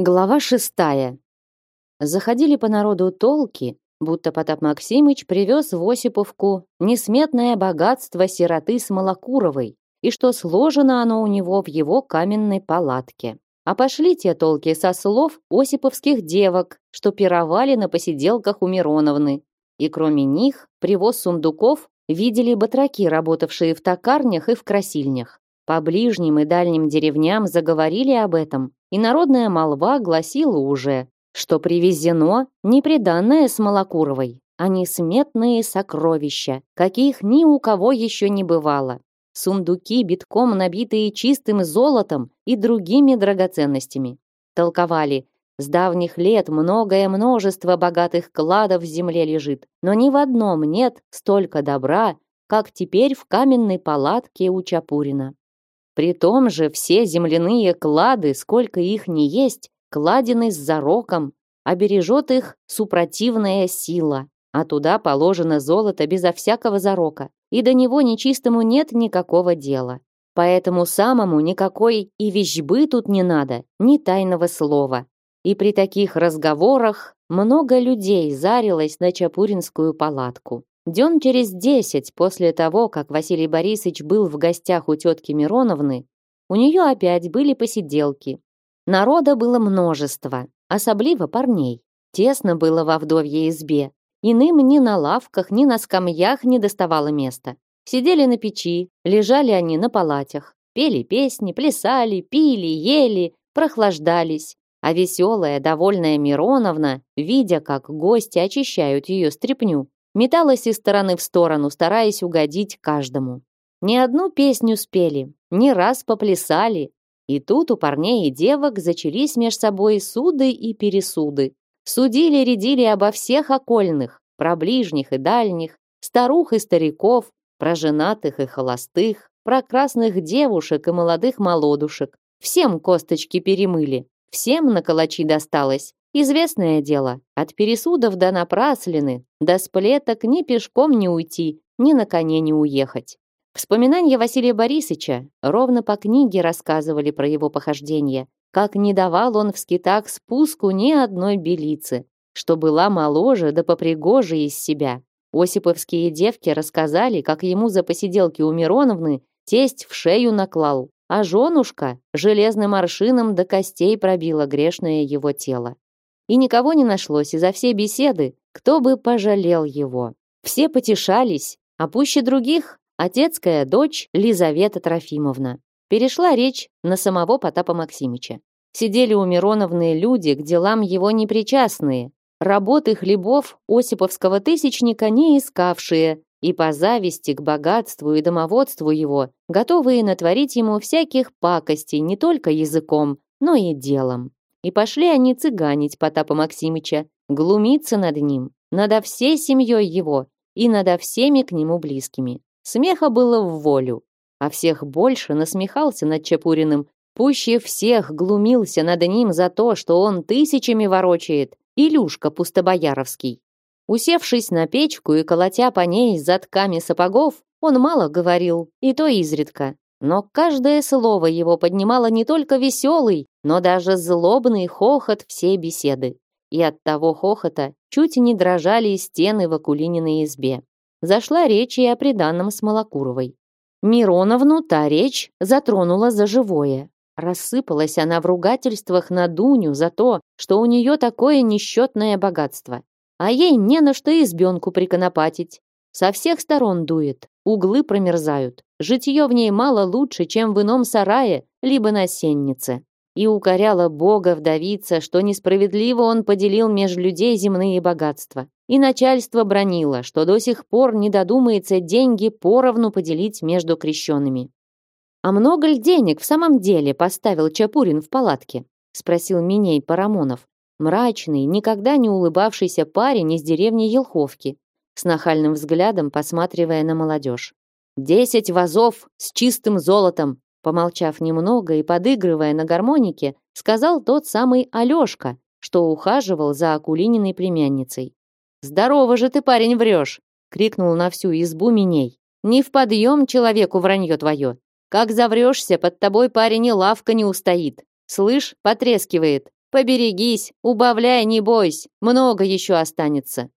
Глава шестая. Заходили по народу толки, будто Потап Максимыч привез в Осиповку несметное богатство сироты Смолокуровой, и что сложено оно у него в его каменной палатке. А пошли те толки со слов осиповских девок, что пировали на посиделках у Мироновны. И кроме них, привоз сундуков видели батраки, работавшие в токарнях и в красильнях. По ближним и дальним деревням заговорили об этом, и народная молва гласила уже, что привезено неприданное с Малокуровой, а несметные сокровища, каких ни у кого еще не бывало. Сундуки, битком набитые чистым золотом и другими драгоценностями. Толковали, с давних лет многое множество богатых кладов в земле лежит, но ни в одном нет столько добра, как теперь в каменной палатке у Чапурина. При том же все земляные клады, сколько их ни есть, кладены с зароком, обережет их супротивная сила, а туда положено золото безо всякого зарока, и до него нечистому нет никакого дела. Поэтому самому никакой и вещбы тут не надо, ни тайного слова. И при таких разговорах много людей зарилось на Чапуринскую палатку. Дён через десять после того, как Василий Борисович был в гостях у тетки Мироновны, у нее опять были посиделки. Народа было множество, особливо парней. Тесно было во вдовьей избе. Иным ни на лавках, ни на скамьях не доставало места. Сидели на печи, лежали они на палатях, пели песни, плясали, пили, ели, прохлаждались. А веселая, довольная Мироновна, видя, как гости очищают ее стряпню, металась из стороны в сторону, стараясь угодить каждому. Ни одну песню спели, ни раз поплясали, и тут у парней и девок зачались меж собой суды и пересуды. Судили-редили обо всех окольных, про ближних и дальних, старух и стариков, про женатых и холостых, про красных девушек и молодых молодушек. Всем косточки перемыли, всем на калачи досталось, Известное дело, от пересудов до напраслины, до сплеток ни пешком не уйти, ни на коне не уехать. Вспоминания Василия Борисовича ровно по книге рассказывали про его похождения, как не давал он в скитах спуску ни одной белицы, что была моложе да попригоже из себя. Осиповские девки рассказали, как ему за посиделки у Мироновны тесть в шею наклал, а женушка железным аршином до костей пробила грешное его тело и никого не нашлось изо всей беседы, кто бы пожалел его. Все потешались, а пуще других отецкая дочь Лизавета Трофимовна. Перешла речь на самого Потапа Максимыча. Сидели у Мироновны люди, к делам его непричастные, работы хлебов Осиповского тысячника не искавшие, и по зависти к богатству и домоводству его, готовые натворить ему всяких пакостей не только языком, но и делом. И пошли они цыганить Потапа Максимыча, глумиться над ним, над всей семьей его и над всеми к нему близкими. Смеха было в волю, а всех больше насмехался над Чапуриным, пуще всех глумился над ним за то, что он тысячами ворочает, Илюшка Пустобояровский. Усевшись на печку и колотя по ней затками сапогов, он мало говорил, и то изредка. Но каждое слово его поднимало не только веселый, но даже злобный хохот всей беседы. И от того хохота чуть не дрожали стены в Акулининой избе. Зашла речь и о приданном Смолокуровой. Мироновну та речь затронула за живое. Рассыпалась она в ругательствах на Дуню за то, что у нее такое несчетное богатство. А ей не на что избенку приконопатить. Со всех сторон дует, углы промерзают. Житье в ней мало лучше, чем в ином сарае, либо на сеннице. И укоряла Бога вдовица, что несправедливо он поделил между людей земные богатства. И начальство бронило, что до сих пор не додумается деньги поровну поделить между крещенными. «А много ли денег в самом деле поставил Чапурин в палатке?» спросил Миней Парамонов, мрачный, никогда не улыбавшийся парень из деревни Елховки, с нахальным взглядом посматривая на молодежь. «Десять вазов с чистым золотом!» Помолчав немного и подыгрывая на гармонике, сказал тот самый Алёшка, что ухаживал за Акулининой племянницей. «Здорово же ты, парень, врешь!» — крикнул на всю избу Миней. «Не в подъем человеку вранье твое! Как заврешься, под тобой парень и лавка не устоит! Слышь, потрескивает! Поберегись, убавляй, не бойся, много еще останется.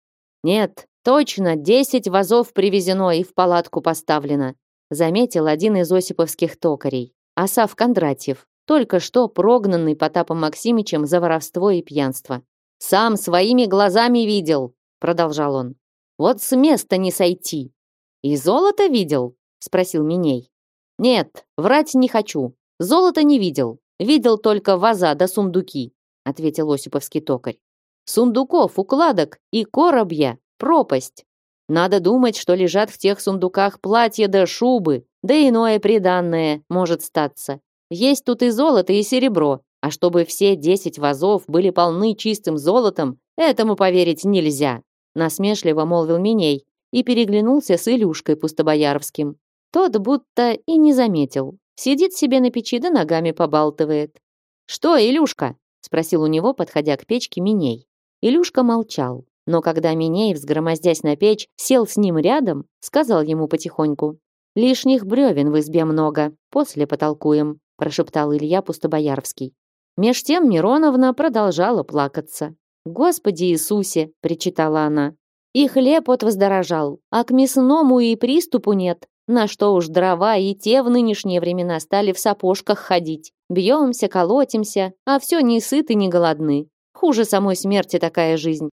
Нет, точно, десять вазов привезено и в палатку поставлено, заметил один из осиповских токарей, Асав Кондратьев, только что прогнанный Потапом Максимичем за воровство и пьянство. «Сам своими глазами видел», — продолжал он. «Вот с места не сойти». «И золото видел?» — спросил Миней. «Нет, врать не хочу. Золото не видел. Видел только ваза да сундуки», — ответил Осиповский токарь. «Сундуков, укладок и коробья — пропасть. Надо думать, что лежат в тех сундуках платья да шубы, да иное приданное может статься. Есть тут и золото, и серебро, а чтобы все десять вазов были полны чистым золотом, этому поверить нельзя», насмешливо молвил Миней и переглянулся с Илюшкой Пустобояровским. Тот будто и не заметил. Сидит себе на печи да ногами побалтывает. «Что, Илюшка?» — спросил у него, подходя к печке Миней. Илюшка молчал, но когда Миней, взгромоздясь на печь, сел с ним рядом, сказал ему потихоньку. «Лишних бревен в избе много, после потолкуем прошептал Илья Пустобоярский. Меж тем Мироновна продолжала плакаться. «Господи Иисусе!» — причитала она. «И хлеб от воздорожал, а к мясному и приступу нет. На что уж дрова и те в нынешние времена стали в сапожках ходить. Бьемся, колотимся, а все не сыты, не голодны. Хуже самой смерти такая жизнь.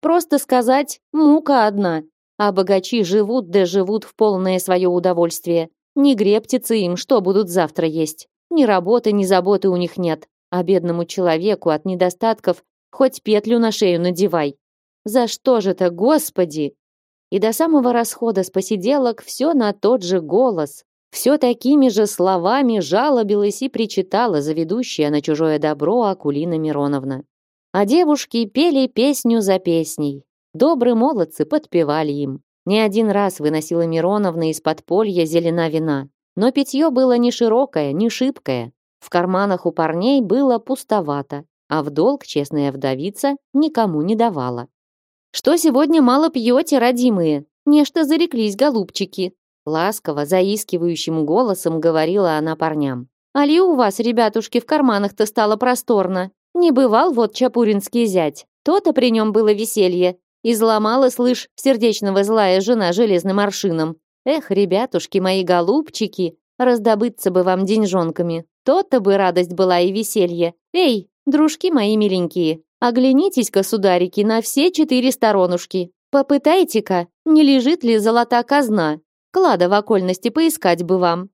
Просто сказать, мука одна. А богачи живут да живут в полное свое удовольствие. Не грептится им, что будут завтра есть. Ни работы, ни заботы у них нет, а бедному человеку от недостатков хоть петлю на шею надевай. За что же это, Господи? И до самого расхода с посиделок все на тот же голос, все такими же словами жалобилась и причитала заведущая на чужое добро Акулина Мироновна. А девушки пели песню за песней. Добрые молодцы подпевали им. Не один раз выносила Мироновна из подполья зелена вина. Но питье было не широкое, не шибкое. В карманах у парней было пустовато, а в долг честная вдовица никому не давала. «Что сегодня мало пьете, родимые? Нечто зареклись, голубчики!» Ласково, заискивающим голосом говорила она парням. «Али у вас, ребятушки, в карманах-то стало просторно? Не бывал вот чапуринский зять. То-то при нем было веселье. Изломала, слышь, сердечного злая жена железным аршином. Эх, ребятушки мои голубчики, раздобыться бы вам деньжонками. То-то бы радость была и веселье. Эй, дружки мои миленькие, оглянитесь-ка, сударики, на все четыре сторонушки. Попытайте-ка, не лежит ли золота казна. Клада в окольности поискать бы вам.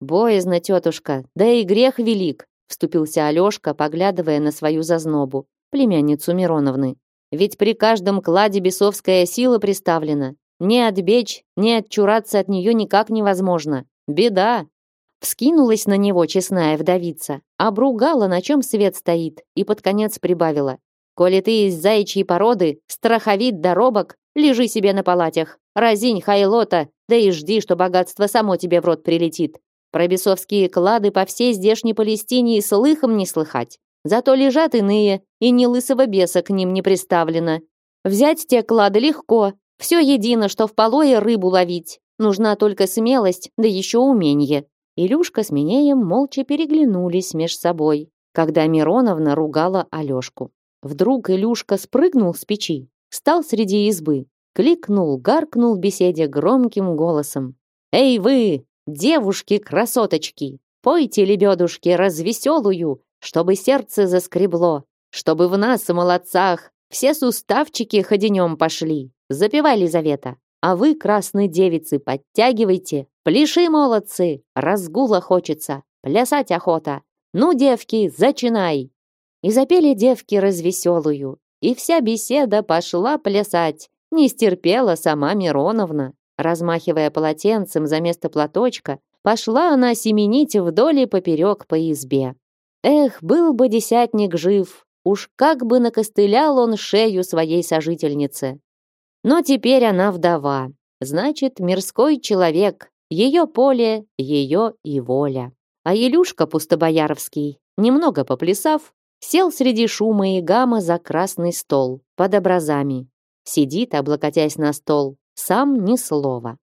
Боязно, тетушка, да и грех велик, вступился Алешка, поглядывая на свою зазнобу, племянницу Мироновны. Ведь при каждом кладе бесовская сила приставлена. Не отбечь, не отчураться от нее никак невозможно. Беда. Вскинулась на него честная вдовица, обругала, на чем свет стоит, и под конец прибавила. «Коли ты из заячьей породы, страховит доробок, лежи себе на палатях, разинь хайлота, да и жди, что богатство само тебе в рот прилетит. Про бесовские клады по всей здешней Палестине и слыхом не слыхать. Зато лежат иные, и ни лысого беса к ним не приставлено. Взять те клады легко, все едино, что в полое рыбу ловить. Нужна только смелость, да еще умение. Илюшка с Минеем молча переглянулись меж собой, когда Мироновна ругала Алешку. Вдруг Илюшка спрыгнул с печи, стал среди избы, кликнул, гаркнул беседе громким голосом. «Эй вы, девушки-красоточки, пойте, лебедушки, развеселую, чтобы сердце заскребло, чтобы в нас, молодцах, все суставчики ходенем пошли. Запевай, Лизавета. А вы, красные девицы, подтягивайте. Пляши, молодцы. Разгула хочется. Плясать охота. Ну, девки, зачинай. И запели девки развеселую. И вся беседа пошла плясать. Не стерпела сама Мироновна. Размахивая полотенцем за место платочка, пошла она семенить вдоль и поперек по избе. Эх, был бы десятник жив, уж как бы накостылял он шею своей сожительнице. Но теперь она вдова. Значит, мирской человек. Ее поле, ее и воля. А Илюшка Пустобояровский, немного поплясав, сел среди шума и гамма за красный стол под образами. Сидит, облокотясь на стол, сам ни слова.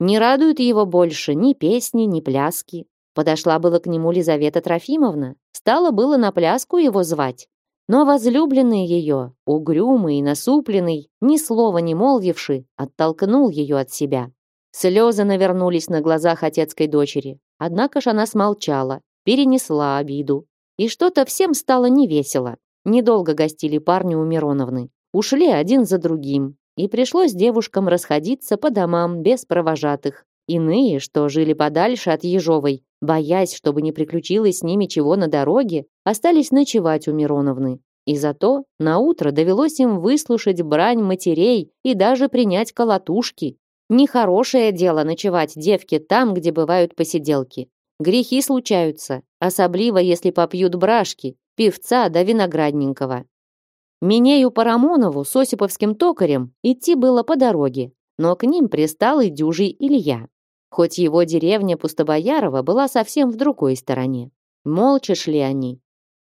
Не радуют его больше ни песни, ни пляски. Подошла было к нему Лизавета Трофимовна, стала было на пляску его звать. Но возлюбленный ее, угрюмый и насупленный, ни слова не молвивши, оттолкнул ее от себя. Слезы навернулись на глазах отецкой дочери. Однако ж она смолчала, перенесла обиду. И что-то всем стало невесело. Недолго гостили парни у Мироновны. Ушли один за другим. И пришлось девушкам расходиться по домам без провожатых. Иные, что жили подальше от Ежовой, боясь, чтобы не приключилось с ними чего на дороге, остались ночевать у Мироновны. И зато на утро довелось им выслушать брань матерей и даже принять колотушки. Нехорошее дело ночевать девке там, где бывают посиделки. Грехи случаются, особливо если попьют брашки, певца да виноградненького. Минею Парамонову с Осиповским токарем идти было по дороге, но к ним пристал и дюжий Илья хоть его деревня Пустобоярова была совсем в другой стороне. Молча шли они.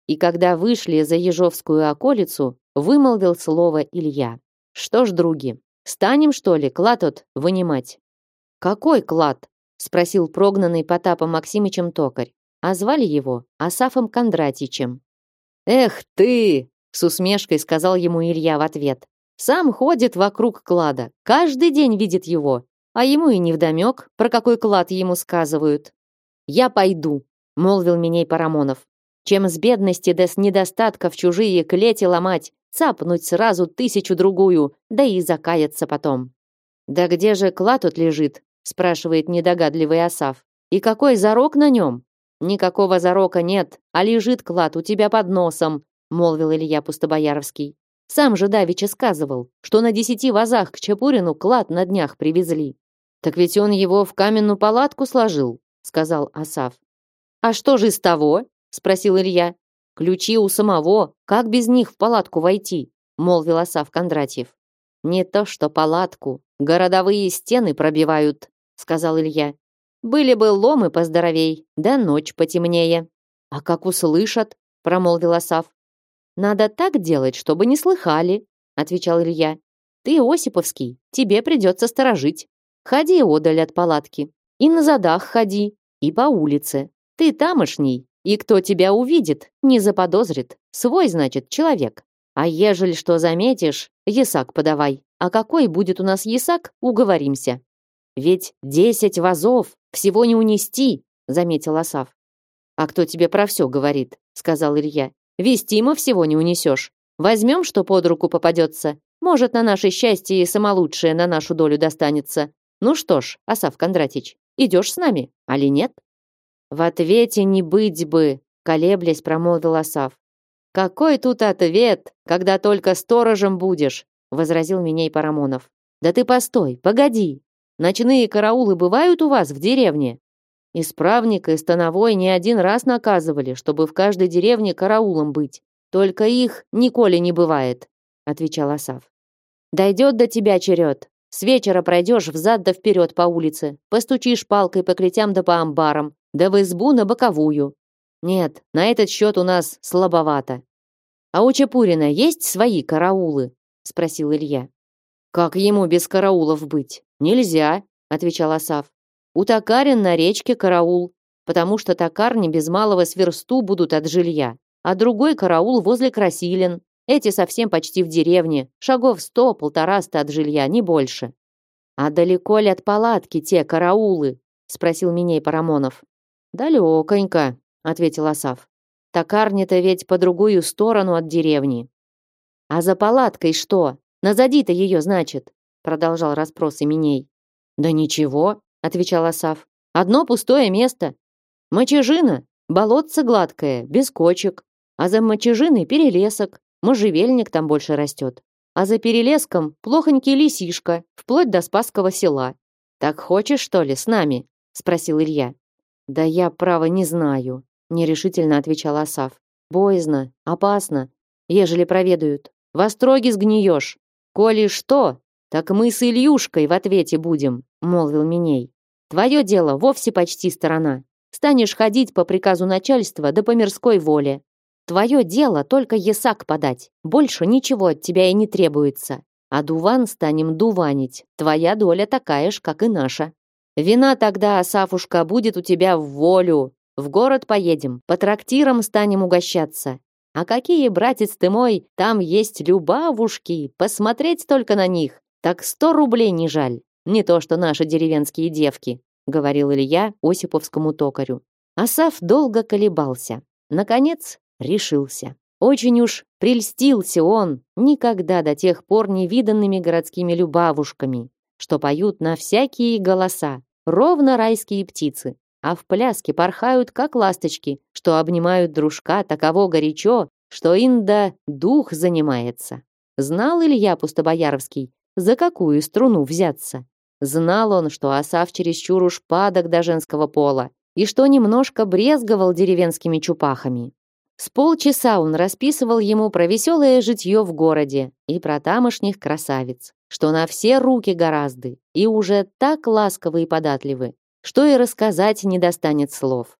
И когда вышли за Ежовскую околицу, вымолвил слово Илья. «Что ж, други, станем, что ли, клад тот вынимать?» «Какой клад?» — спросил прогнанный Потапом Максимычем токарь, а звали его Асафом Кондратичем. «Эх ты!» — с усмешкой сказал ему Илья в ответ. «Сам ходит вокруг клада, каждый день видит его, а ему и невдомек, про какой клад ему сказывают. «Я пойду», — молвил Миней Парамонов. «Чем с бедности да с недостатков чужие клети ломать, цапнуть сразу тысячу-другую, да и закаяться потом». «Да где же клад тут лежит?» — спрашивает недогадливый Осав. «И какой зарок на нем?» «Никакого зарока нет, а лежит клад у тебя под носом», — молвил Илья Пустобояровский. «Сам же Давича сказывал, что на десяти вазах к Чапурину клад на днях привезли. Так ведь он его в каменную палатку сложил, сказал Асав. А что же из того? спросил Илья. Ключи у самого, как без них в палатку войти? молвил Асав Кондратьев. Не то что палатку, городовые стены пробивают, сказал Илья. Были бы ломы поздоровей, да ночь потемнее. А как услышат, промолвил Асав. Надо так делать, чтобы не слыхали, отвечал Илья. Ты Осиповский, тебе придется сторожить. Ходи одаль от палатки. И на задах ходи, и по улице. Ты тамошний, и кто тебя увидит, не заподозрит. Свой, значит, человек. А ежели что заметишь, ясак подавай. А какой будет у нас ясак, уговоримся. Ведь десять вазов, всего не унести, заметил Асав. А кто тебе про все говорит, сказал Илья. Вести мы всего не унесешь. Возьмем, что под руку попадется. Может, на наше счастье и самолучшее на нашу долю достанется. Ну что ж, Асав Кондратич, идешь с нами, али нет? В ответе не быть бы, колеблясь, промолвил Асав. Какой тут ответ, когда только сторожем будешь, возразил Миней Парамонов. Да ты постой, погоди. Ночные караулы бывают у вас в деревне? Исправник и становой не один раз наказывали, чтобы в каждой деревне караулом быть. Только их николи не бывает, отвечал Асав. Дойдет до тебя черед, с вечера пройдешь взад да вперед по улице, постучишь палкой по клетям да по амбарам, да в избу на боковую. Нет, на этот счет у нас слабовато. А у Чапурина есть свои караулы? спросил Илья. Как ему без караулов быть? Нельзя, отвечал Асав. У токарин на речке караул, потому что токарни без малого сверсту будут от жилья, а другой караул возле красилин, эти совсем почти в деревне, шагов сто, полтораста от жилья, не больше. А далеко ли от палатки те караулы? спросил Миней Парамонов. Далеконько, ответил Асав. Токарня-то ведь по другую сторону от деревни. А за палаткой что? Назади-то ее, значит, продолжал расспрос Миней. Да ничего, отвечал Асав. Одно пустое место. Мочежина, болотце гладкое, без кочек, а за мочежиной перелесок. Можжевельник там больше растет. А за перелеском плохонький лисишка, вплоть до Спасского села. Так хочешь, что ли, с нами? спросил Илья. Да я право не знаю, нерешительно отвечал Асав. Боязно, опасно, ежели проведают. В остроге сгниешь. Коли что, так мы с Ильюшкой в ответе будем, молвил Миней. Твое дело вовсе почти сторона. Станешь ходить по приказу начальства да по мирской воле. Твое дело только ясак подать. Больше ничего от тебя и не требуется. А дуван станем дуванить. Твоя доля такая ж, как и наша. Вина тогда, Сафушка, будет у тебя в волю. В город поедем, по трактирам станем угощаться. А какие, братец ты мой, там есть любавушки, посмотреть только на них, так сто рублей не жаль. Не то что наши деревенские девки, говорил Илья Осиповскому токарю. Асаф долго колебался. Наконец, решился. Очень уж прельстился он никогда до тех пор невиданными городскими любавушками, что поют на всякие голоса, ровно райские птицы, а в пляске порхают, как ласточки, что обнимают дружка таково горячо, что инда дух занимается. Знал Илья Пустобояровский, за какую струну взяться. Знал он, что Асав чересчур уж падок до женского пола, и что немножко брезговал деревенскими чупахами. С полчаса он расписывал ему про веселое житье в городе и про тамошних красавиц, что на все руки гораздо, и уже так ласковы и податливы, что и рассказать не достанет слов.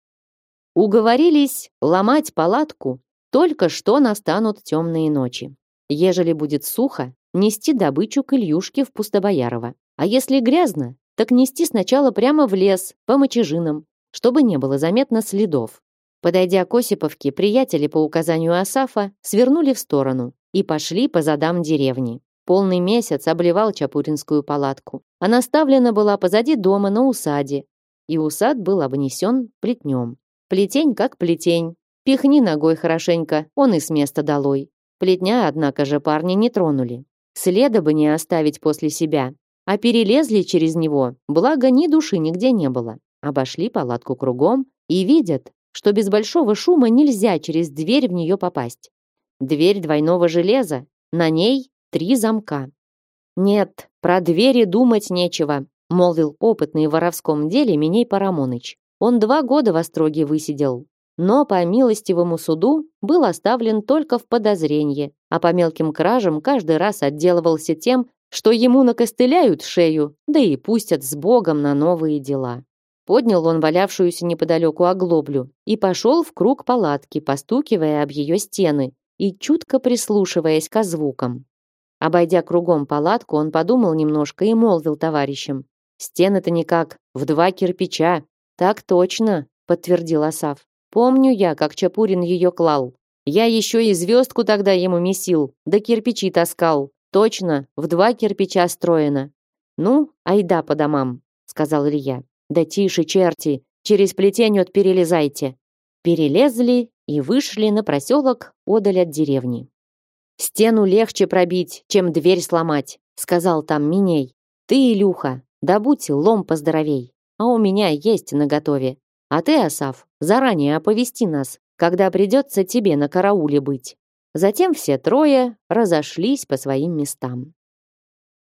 Уговорились ломать палатку, только что настанут темные ночи. Ежели будет сухо, нести добычу к Ильюшке в Пустобоярово. А если грязно, так нести сначала прямо в лес, по мочежинам, чтобы не было заметно следов. Подойдя к Осиповке, приятели по указанию Асафа свернули в сторону и пошли по задам деревни. Полный месяц обливал Чапуринскую палатку. Она ставлена была позади дома на усаде, и усад был обнесен плетнем. Плетень как плетень. Пихни ногой хорошенько, он и с места долой. Плетня, однако же, парни не тронули. Следа бы не оставить после себя. А перелезли через него, благо ни души нигде не было. Обошли палатку кругом и видят, что без большого шума нельзя через дверь в нее попасть. Дверь двойного железа, на ней три замка. «Нет, про двери думать нечего», молвил опытный в воровском деле Миней Парамоныч. Он два года в Остроге высидел, но по милостивому суду был оставлен только в подозрении, а по мелким кражам каждый раз отделывался тем, что ему накостыляют шею, да и пустят с Богом на новые дела. Поднял он валявшуюся неподалеку оглоблю и пошел в круг палатки, постукивая об ее стены и чутко прислушиваясь к звукам. Обойдя кругом палатку, он подумал немножко и молвил товарищам. «Стены-то никак, в два кирпича». «Так точно», — подтвердил Асав. «Помню я, как Чапурин ее клал. Я еще и звездку тогда ему месил, да кирпичи таскал. Точно, в два кирпича строено». «Ну, айда по домам», — сказал Илья. Да тише, черти, через плетень от перелезайте. Перелезли и вышли на проселок одаль от деревни. Стену легче пробить, чем дверь сломать, сказал там Миней. Ты, Илюха, добудь лом поздоровей, а у меня есть наготове. А ты, Асав, заранее оповести нас, когда придется тебе на карауле быть. Затем все трое разошлись по своим местам.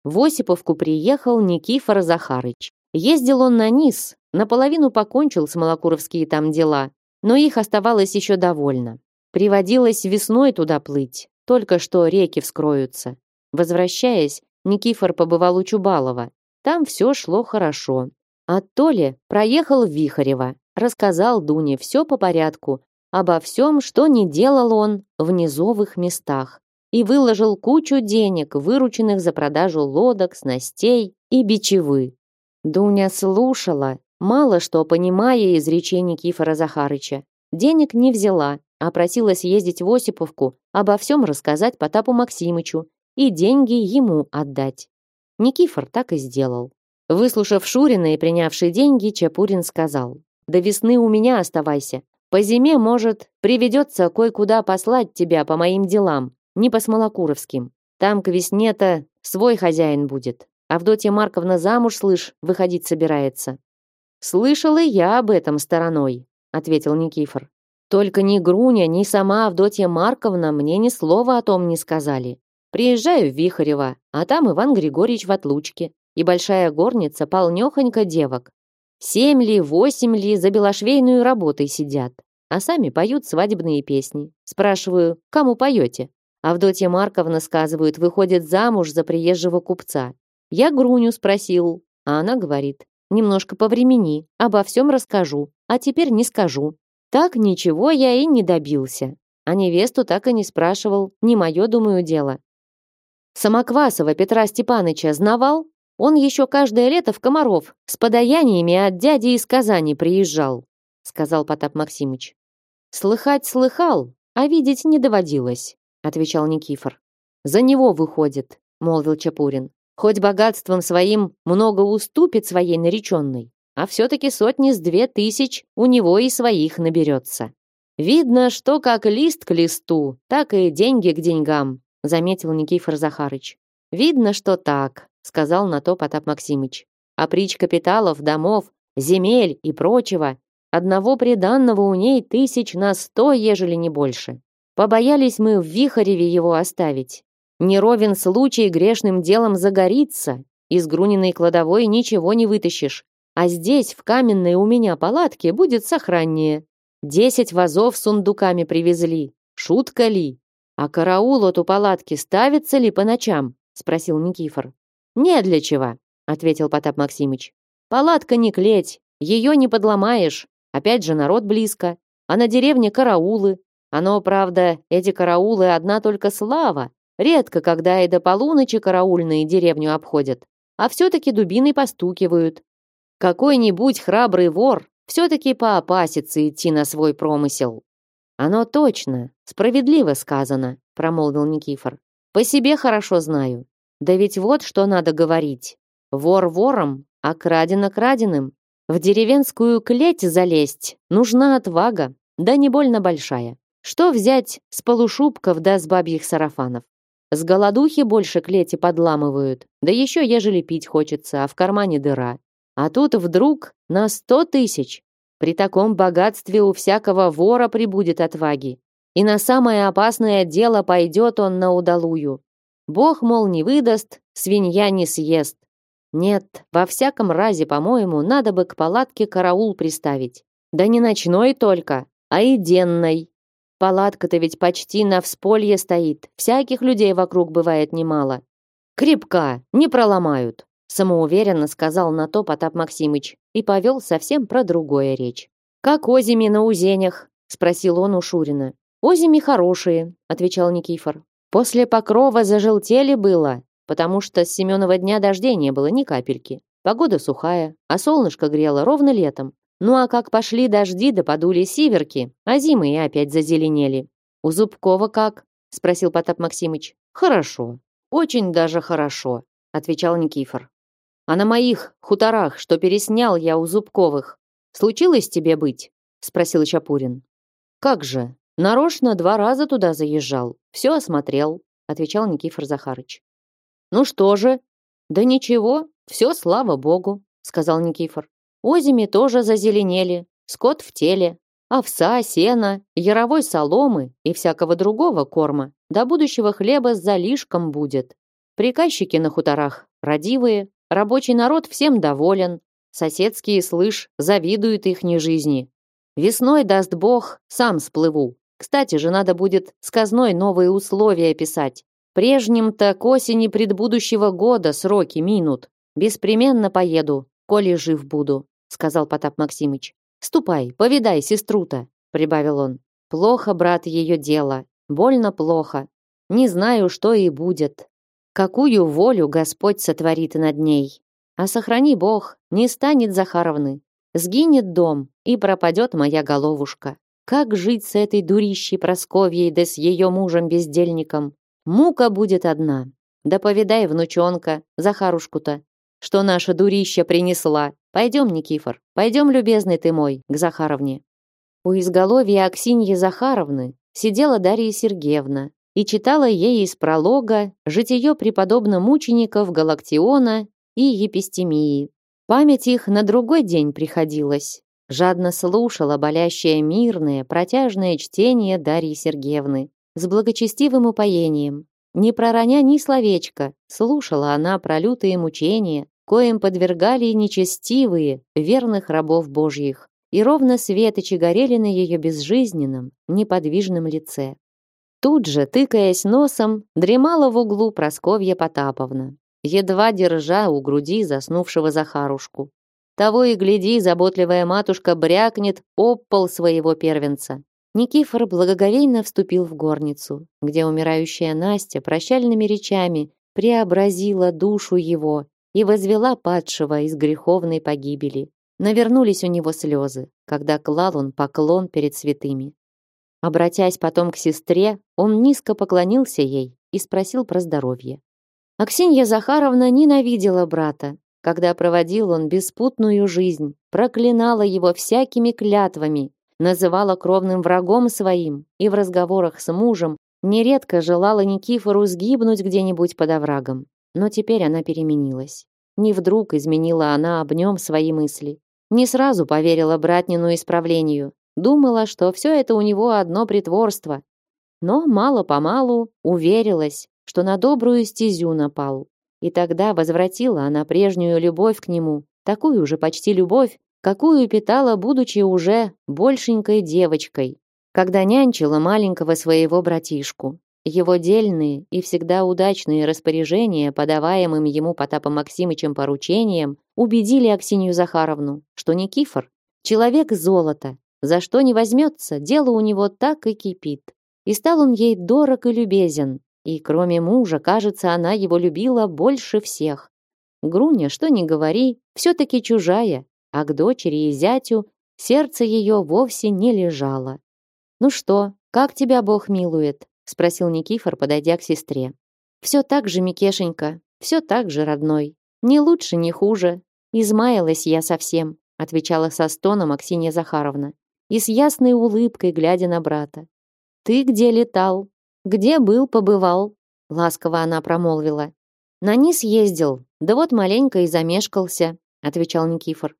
В Осиповку приехал Никифор Захарыч. Ездил он на низ, наполовину покончил с малокуровские там дела, но их оставалось еще довольно. Приводилось весной туда плыть, только что реки вскроются. Возвращаясь, Никифор побывал у Чубалова. Там все шло хорошо. А Толя проехал в Вихарево, рассказал Дуне все по порядку, обо всем, что не делал он в низовых местах, и выложил кучу денег, вырученных за продажу лодок, снастей и бичевы. Дуня слушала, мало что понимая из речей Никифора Захарыча. Денег не взяла, а просилась ездить в Осиповку, обо всем рассказать Потапу Максимычу и деньги ему отдать. Никифор так и сделал. Выслушав Шурина и принявший деньги, Чапурин сказал, «До весны у меня оставайся. По зиме, может, приведется кое-куда послать тебя по моим делам, не по Смолокуровским. Там к весне-то свой хозяин будет. Авдотья Марковна замуж, слышь, выходить собирается. Слышала я об этом стороной, ответил Никифор. Только ни Груня, ни сама Авдотья Марковна мне ни слова о том не сказали. Приезжаю в Вихарево, а там Иван Григорьевич в отлучке, и большая горница полнёхонько девок. Семь ли, восемь ли за белошвейную работой сидят, а сами поют свадебные песни. Спрашиваю, кому поете? Авдотья Марковна, сказывают, выходит замуж за приезжего купца я Груню спросил, а она говорит, немножко повремени, обо всем расскажу, а теперь не скажу. Так ничего я и не добился. А невесту так и не спрашивал, не мое, думаю, дело. Самоквасова Петра Степаныча знавал? Он еще каждое лето в Комаров с подаяниями от дяди из Казани приезжал, сказал Потап Максимыч. Слыхать слыхал, а видеть не доводилось, отвечал Никифор. За него выходит, молвил Чапурин. Хоть богатством своим много уступит своей нареченной, а все-таки сотни с две тысяч у него и своих наберется. Видно, что как лист к листу, так и деньги к деньгам, заметил Никифор Захарыч. Видно, что так, сказал на то Потап Максимыч. А притч капиталов, домов, земель и прочего, одного приданного у ней тысяч на сто, ежели не больше. Побоялись мы в Вихареве его оставить. Не ровен случай грешным делом загорится, из груниной кладовой ничего не вытащишь, а здесь, в каменной у меня палатке, будет сохраннее. Десять вазов с сундуками привезли. Шутка ли? А караул от у палатки ставится ли по ночам? Спросил Никифор. Не для чего, ответил Потап Максимыч. Палатка не клеть, ее не подломаешь. Опять же народ близко. А на деревне караулы. Оно, правда, эти караулы одна только слава. Редко, когда и до полуночи караульные деревню обходят. А все-таки дубиной постукивают. Какой-нибудь храбрый вор все-таки поопасится идти на свой промысел. Оно точно, справедливо сказано, промолвил Никифор. По себе хорошо знаю. Да ведь вот что надо говорить. Вор вором, а крадено краденым. В деревенскую клеть залезть нужна отвага, да не больно большая. Что взять с полушубков да с бабьих сарафанов? С голодухи больше клети подламывают, да еще ежели пить хочется, а в кармане дыра. А тут вдруг на сто тысяч. При таком богатстве у всякого вора прибудет отваги. И на самое опасное дело пойдет он на удалую. Бог, мол, не выдаст, свинья не съест. Нет, во всяком разе, по-моему, надо бы к палатке караул приставить. Да не ночной только, а и денной. Палатка-то ведь почти на всполье стоит, всяких людей вокруг бывает немало. Крепка, не проломают самоуверенно сказал на то Потап Максимыч и повел совсем про другое речь. Как озими на узенях? спросил он у Шурина. Озими хорошие, отвечал Никифор. После покрова зажелтели было, потому что с Семенова дня дождей не было ни капельки. Погода сухая, а солнышко грело ровно летом. Ну а как пошли дожди да подули сиверки, а зимы и опять зазеленели. У Зубкова как? спросил Потап Максимыч. Хорошо. Очень даже хорошо, отвечал Никифор. А на моих хуторах, что переснял я у Зубковых, случилось тебе быть? спросил Чапурин. Как же? Нарочно два раза туда заезжал, все осмотрел, отвечал Никифор Захарыч. Ну что же? Да ничего, все, слава богу, сказал Никифор. Озими тоже зазеленели, скот в теле, овса, сена, яровой соломы и всякого другого корма. До будущего хлеба с залишком будет. Приказчики на хуторах родивые, Рабочий народ всем доволен. Соседские, слышь, завидуют ихней жизни. Весной, даст бог, сам сплыву. Кстати же, надо будет сказной новые условия писать. Прежним-то к осени предбудущего года сроки минут. Беспременно поеду, коли жив буду, сказал Потап Максимыч. Ступай, повидай сестру-то, прибавил он. Плохо, брат, ее дело. Больно плохо. Не знаю, что и будет какую волю Господь сотворит над ней. А сохрани Бог, не станет Захаровны. Сгинет дом, и пропадет моя головушка. Как жить с этой дурищей Просковьей да с ее мужем-бездельником? Мука будет одна. Да повидай, внучонка, Захарушку-то, что наша дурища принесла. Пойдем, Никифор, пойдем, любезный ты мой, к Захаровне. У изголовья Аксиньи Захаровны сидела Дарья Сергеевна и читала ей из пролога житие преподобно-мучеников Галактиона и Епистемии. Память их на другой день приходилась. Жадно слушала болящее мирное, протяжное чтение Дарьи Сергеевны с благочестивым упоением. Не пророня ни словечка, слушала она про лютые мучения, коим подвергали нечестивые, верных рабов Божьих, и ровно светочи горели на ее безжизненном, неподвижном лице. Тут же, тыкаясь носом, дремала в углу Просковья Потаповна, едва держа у груди заснувшего Захарушку. Того и гляди, заботливая матушка брякнет об пол своего первенца. Никифор благоговейно вступил в горницу, где умирающая Настя прощальными речами преобразила душу его и возвела падшего из греховной погибели. Навернулись у него слезы, когда клал он поклон перед святыми. Обратясь потом к сестре, он низко поклонился ей и спросил про здоровье. Аксинья Захаровна ненавидела брата, когда проводил он беспутную жизнь, проклинала его всякими клятвами, называла кровным врагом своим и в разговорах с мужем нередко желала Никифору сгибнуть где-нибудь под оврагом. Но теперь она переменилась. Не вдруг изменила она об нем свои мысли. Не сразу поверила братнину исправлению. Думала, что все это у него одно притворство. Но мало-помалу уверилась, что на добрую стезю напал. И тогда возвратила она прежнюю любовь к нему, такую же почти любовь, какую питала, будучи уже большенькой девочкой, когда нянчила маленького своего братишку. Его дельные и всегда удачные распоряжения, подаваемым ему Потапом Максимычем поручением, убедили Аксинью Захаровну, что Никифор — человек золота, за что не возьмется, дело у него так и кипит. И стал он ей дорог и любезен, и кроме мужа, кажется, она его любила больше всех. Груня, что ни говори, все-таки чужая, а к дочери и зятю сердце ее вовсе не лежало. «Ну что, как тебя Бог милует?» — спросил Никифор, подойдя к сестре. «Все так же, Микешенька, все так же, родной. Ни лучше, ни хуже. Измаялась я совсем», — отвечала со стоном Аксинья Захаровна и с ясной улыбкой глядя на брата. «Ты где летал? Где был, побывал?» Ласково она промолвила. «На низ ездил, да вот маленько и замешкался», отвечал Никифор.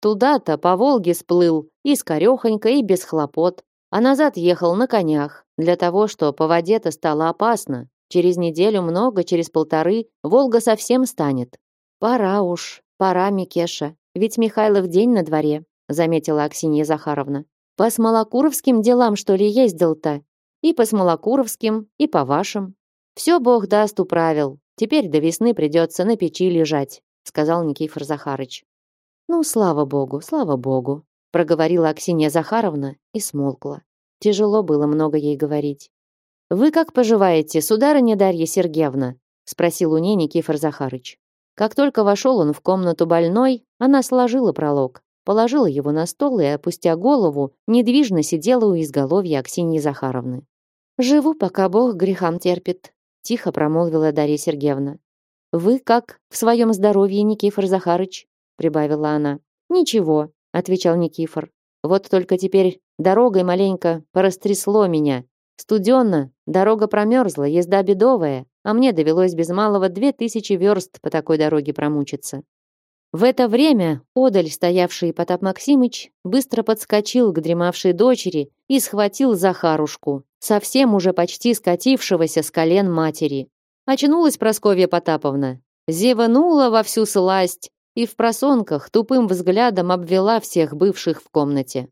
«Туда-то по Волге сплыл, и скорехонько, и без хлопот, а назад ехал на конях, для того, что по воде-то стало опасно. Через неделю много, через полторы Волга совсем станет». «Пора уж, пора, Микеша, ведь Михайлов день на дворе», заметила Аксинья Захаровна. «По Смолокуровским делам, что ли, ездил-то?» И по Смолокуровским, и по вашим. Все Бог даст управил. Теперь до весны придется на печи лежать, сказал Никифор Захарыч. Ну, слава богу, слава богу, проговорила Аксинья Захаровна и смолкла. Тяжело было много ей говорить. Вы как поживаете, сударыня Дарья Сергеевна? спросил у ней Никифор Захарыч. Как только вошел он в комнату больной, она сложила пролог, положила его на стол и, опустя голову, недвижно сидела у изголовья Аксиньи Захаровны. Живу, пока Бог грехам терпит, тихо промолвила Дарья Сергеевна. Вы как в своем здоровье, Никифор Захарыч? прибавила она. Ничего, отвечал Никифор. Вот только теперь дорогой маленько порастрясло меня. Студенно, дорога промерзла, езда бедовая, а мне довелось без малого две тысячи верст по такой дороге промучиться. В это время Одаль, стоявший Потап Максимыч, быстро подскочил к дремавшей дочери и схватил Захарушку, совсем уже почти скатившегося с колен матери. Очнулась Просковья Потаповна, зеванула во всю сласть и в просонках тупым взглядом обвела всех бывших в комнате.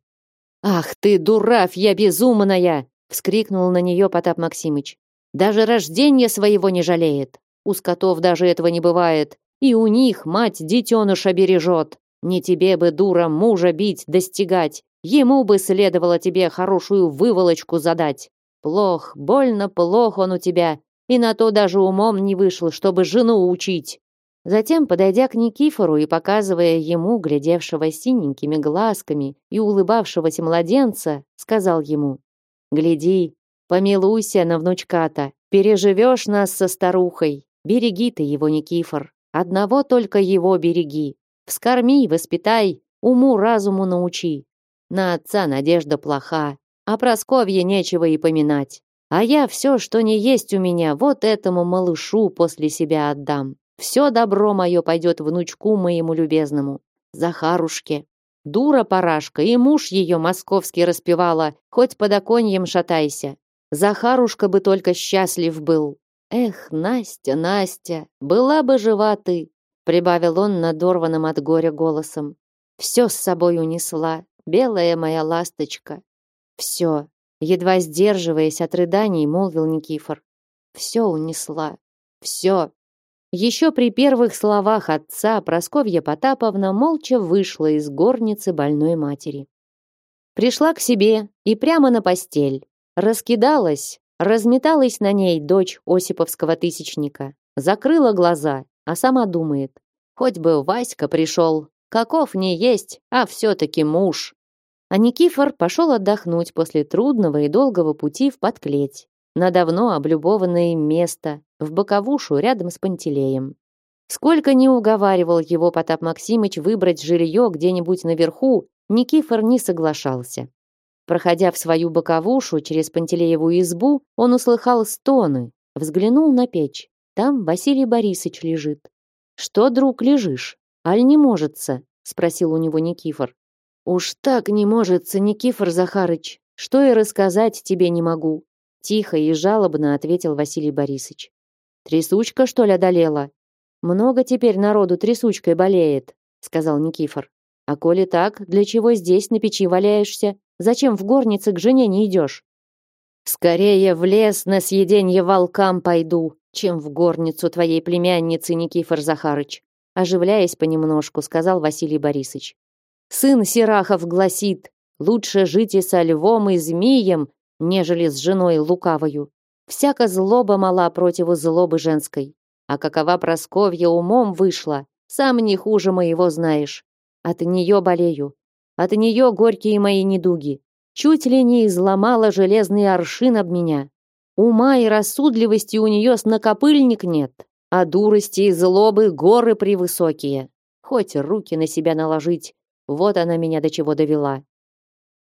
«Ах ты, дурав, я безумная!» — вскрикнул на нее Потап Максимыч. «Даже рождение своего не жалеет. У скотов даже этого не бывает. И у них мать детеныша бережет. Не тебе бы, дура, мужа бить, достигать. Ему бы следовало тебе хорошую выволочку задать. Плох, больно плох он у тебя, и на то даже умом не вышел, чтобы жену учить. Затем, подойдя к Никифору и показывая ему, глядевшего синенькими глазками и улыбавшегося младенца, сказал ему, «Гляди, помилуйся на внучка-то, переживешь нас со старухой, береги ты его, Никифор, Одного только его береги. Вскорми, воспитай, уму-разуму научи. На отца надежда плоха, а Просковье нечего и поминать. А я все, что не есть у меня, вот этому малышу после себя отдам. Все добро мое пойдет внучку моему любезному, Захарушке. Дура парашка, и муж ее московский распевала, хоть под оконьем шатайся. Захарушка бы только счастлив был. Эх, Настя, Настя, была бы жива ты, прибавил он надорванным от горя голосом. Все с собой унесла, белая моя ласточка. Все, едва сдерживаясь от рыданий, молвил Никифор. Все унесла. Все. Еще при первых словах отца Просковья Потаповна молча вышла из горницы больной матери. Пришла к себе и прямо на постель. Раскидалась, Разметалась на ней дочь Осиповского тысячника, закрыла глаза, а сама думает, хоть бы Васька пришел, каков не есть, а все-таки муж. А Никифор пошел отдохнуть после трудного и долгого пути в подклеть, на давно облюбованное место, в боковушу рядом с Пантелеем. Сколько не уговаривал его Потап Максимыч выбрать жилье где-нибудь наверху, Никифор не соглашался. Проходя в свою боковушу через Пантелееву избу, он услыхал стоны, взглянул на печь. Там Василий Борисович лежит. «Что, друг, лежишь? Аль не можется?» — спросил у него Никифор. «Уж так не можется, Никифор Захарыч, что и рассказать тебе не могу», — тихо и жалобно ответил Василий Борисович. «Трясучка, что ли, одолела?» Много теперь народу трясучкой болеет, сказал Никифор. А коли так, для чего здесь на печи валяешься? Зачем в горнице к жене не идешь? Скорее в лес на съеденье волкам пойду, чем в горницу твоей племянницы Никифор Захарыч, оживляясь понемножку, сказал Василий Борисович. Сын Сирахов гласит: лучше жить и со львом и змеем, нежели с женой лукавою. Всяко злоба мала противу злобы женской. А какова Просковья умом вышла, сам не хуже моего знаешь. От нее болею. От нее горькие мои недуги. Чуть ли не изломала железный аршин об меня. Ума и рассудливости у нее с накопыльник нет, а дурости и злобы горы превысокие. Хоть руки на себя наложить, вот она меня до чего довела.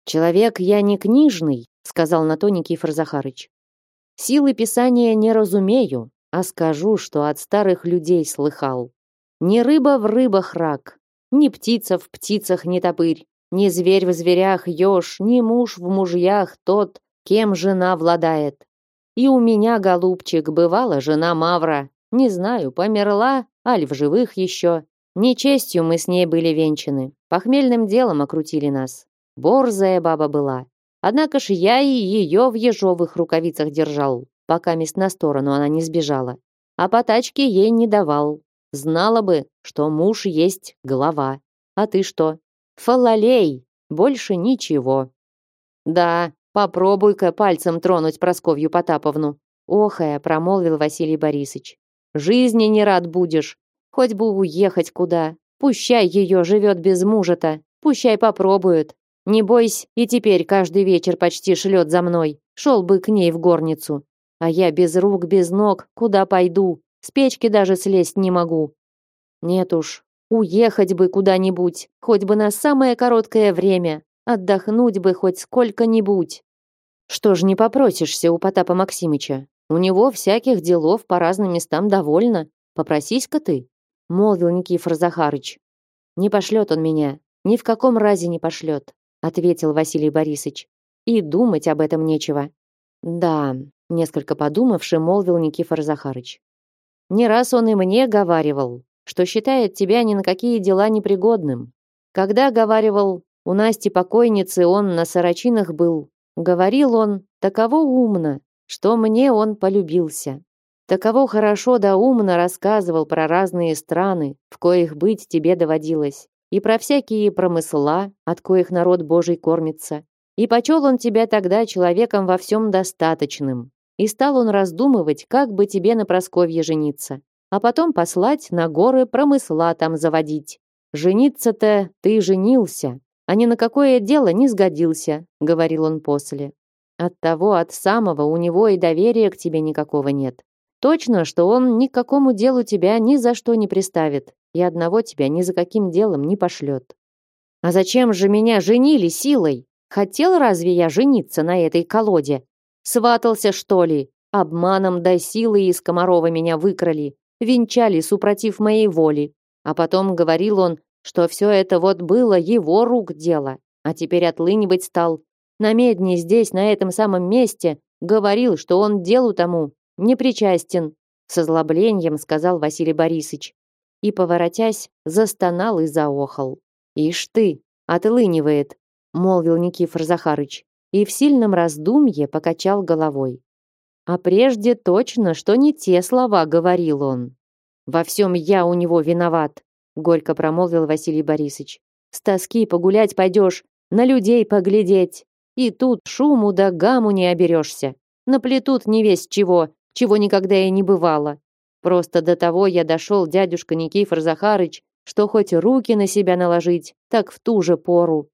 «Человек я не книжный», — сказал на то Никифор Захарыч. «Силы писания не разумею, а скажу, что от старых людей слыхал. Ни рыба в рыбах рак, ни птица в птицах не топырь, ни зверь в зверях еж, ни муж в мужьях тот, кем жена владает. И у меня, голубчик, бывала жена Мавра. Не знаю, померла, аль в живых еще. Нечестью мы с ней были венчаны. Похмельным делом окрутили нас. Борзая баба была. Однако ж я и ее в ежовых рукавицах держал пока мест на сторону она не сбежала. А по тачке ей не давал. Знала бы, что муж есть глава. А ты что? Фалалей! Больше ничего. Да, попробуй-ка пальцем тронуть Просковью Потаповну. Охая, промолвил Василий Борисович. Жизни не рад будешь. Хоть бы уехать куда. Пущай ее живет без мужа-то. Пущай попробует. Не бойся, и теперь каждый вечер почти шлет за мной. Шел бы к ней в горницу. А я без рук, без ног, куда пойду? С печки даже слезть не могу. Нет уж, уехать бы куда-нибудь, хоть бы на самое короткое время, отдохнуть бы хоть сколько-нибудь. Что ж не попросишься у Потапа Максимыча? У него всяких делов по разным местам довольно. Попросись-ка ты, молвил Никифор Захарыч. Не пошлет он меня, ни в каком разе не пошлет, ответил Василий Борисович. И думать об этом нечего. Да, несколько подумавши, молвил Никифор Захарыч. Не раз он и мне говаривал, что считает тебя ни на какие дела непригодным. Когда говаривал, у Насти покойницы он на сорочинах был, говорил он, таково умно, что мне он полюбился. Таково хорошо да умно рассказывал про разные страны, в коих быть тебе доводилось, и про всякие промысла, от коих народ Божий кормится. И почел он тебя тогда человеком во всем достаточным. И стал он раздумывать, как бы тебе на Просковье жениться, а потом послать на горы промысла там заводить. Жениться-то ты женился, а ни на какое дело не сгодился, говорил он после. От того от самого у него и доверия к тебе никакого нет. Точно, что он ни к какому делу тебя ни за что не приставит, и одного тебя ни за каким делом не пошлет. А зачем же меня женили силой? Хотел разве я жениться на этой колоде? Сватался, что ли? Обманом до силы из Комарова меня выкрали, венчали супротив моей воли. А потом говорил он, что все это вот было его рук дело, а теперь отлынивать стал. На медне здесь, на этом самом месте, говорил, что он делу тому не причастен, с озлоблением сказал Василий Борисович. И, поворотясь, застонал и заохал. «Ишь ты, отлынивает!» молвил Никифор Захарыч и в сильном раздумье покачал головой. А прежде точно, что не те слова говорил он. Во всем я у него виноват, горько промолвил Василий Борисович. С тоски погулять пойдешь, на людей поглядеть. И тут шуму да гаму не оберешься. Наплетут не весь чего, чего никогда и не бывало. Просто до того я дошел, дядюшка Никифор Захарыч, что хоть руки на себя наложить, так в ту же пору.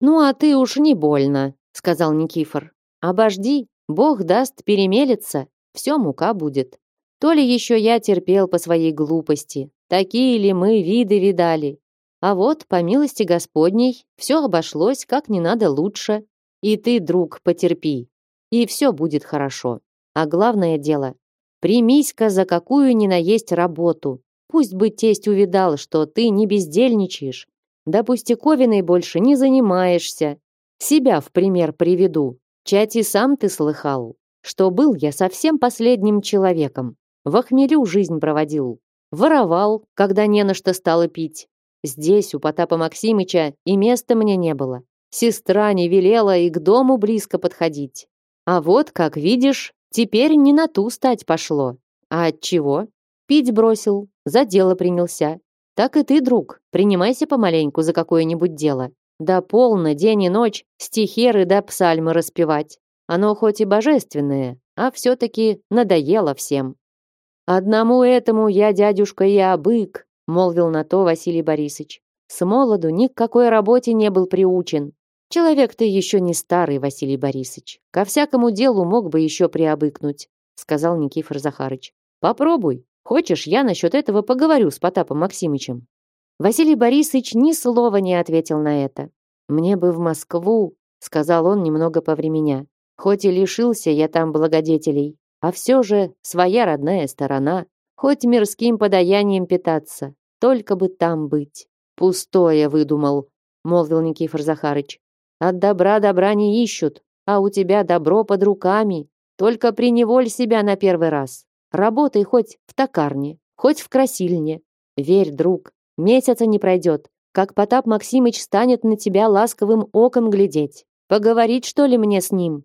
Ну а ты уж не больно, сказал Никифор. Обожди, Бог даст перемелется, все мука будет. То ли еще я терпел по своей глупости, такие ли мы виды видали. А вот, по милости Господней, все обошлось как не надо лучше. И ты, друг, потерпи, и все будет хорошо. А главное дело, примись-ка за какую ни наесть работу. Пусть бы тесть увидал, что ты не бездельничаешь, да пустяковиной больше не занимаешься. Себя в пример приведу. Чати сам ты слыхал, что был я совсем последним человеком. В охмелю жизнь проводил. Воровал, когда не на что стало пить. Здесь, у Потапа Максимыча, и места мне не было. Сестра не велела и к дому близко подходить. А вот, как видишь, теперь не на ту стать пошло. А от чего? Пить бросил, за дело принялся. Так и ты, друг, принимайся помаленьку за какое-нибудь дело. Да полно день и ночь стихеры да псальмы распевать. Оно хоть и божественное, а все-таки надоело всем. Одному этому я, дядюшка, и обык, молвил на то Василий Борисович. С молоду ни к какой работе не был приучен. Человек ты еще не старый, Василий Борисович. Ко всякому делу мог бы еще приобыкнуть, сказал Никифор Захарыч. Попробуй. Хочешь, я насчет этого поговорю с Потапом Максимычем. Василий Борисович ни слова не ответил на это. Мне бы в Москву, сказал он немного повременя. Хоть и лишился я там благодетелей, а все же своя родная сторона, хоть мирским подаянием питаться, только бы там быть. Пустое выдумал, молвил Никифор Захарыч. От добра добра не ищут, а у тебя добро под руками. Только приневоль себя на первый раз. Работай хоть в токарне, хоть в красильне. Верь, друг, месяца не пройдет, как Потап Максимыч станет на тебя ласковым оком глядеть. Поговорить, что ли, мне с ним?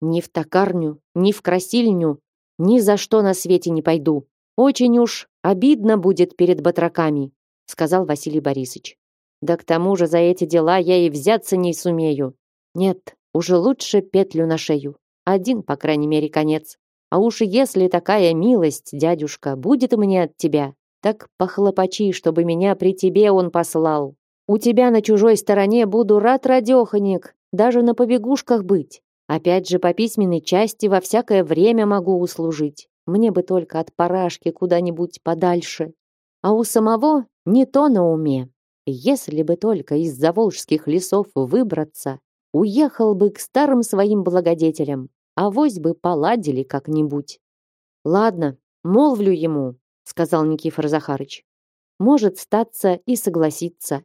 Ни в токарню, ни в красильню, ни за что на свете не пойду. Очень уж обидно будет перед батраками, сказал Василий Борисович. Да к тому же за эти дела я и взяться не сумею. Нет, уже лучше петлю на шею. Один, по крайней мере, конец. А уж если такая милость, дядюшка, будет мне от тебя, так похлопочи, чтобы меня при тебе он послал. У тебя на чужой стороне буду рад, радеханик, даже на побегушках быть. Опять же, по письменной части во всякое время могу услужить. Мне бы только от парашки куда-нибудь подальше. А у самого не то на уме. Если бы только из заволжских лесов выбраться, уехал бы к старым своим благодетелям, а вось бы поладили как-нибудь. Ладно, молвлю ему, сказал Никифор Захарыч. Может статься и согласиться.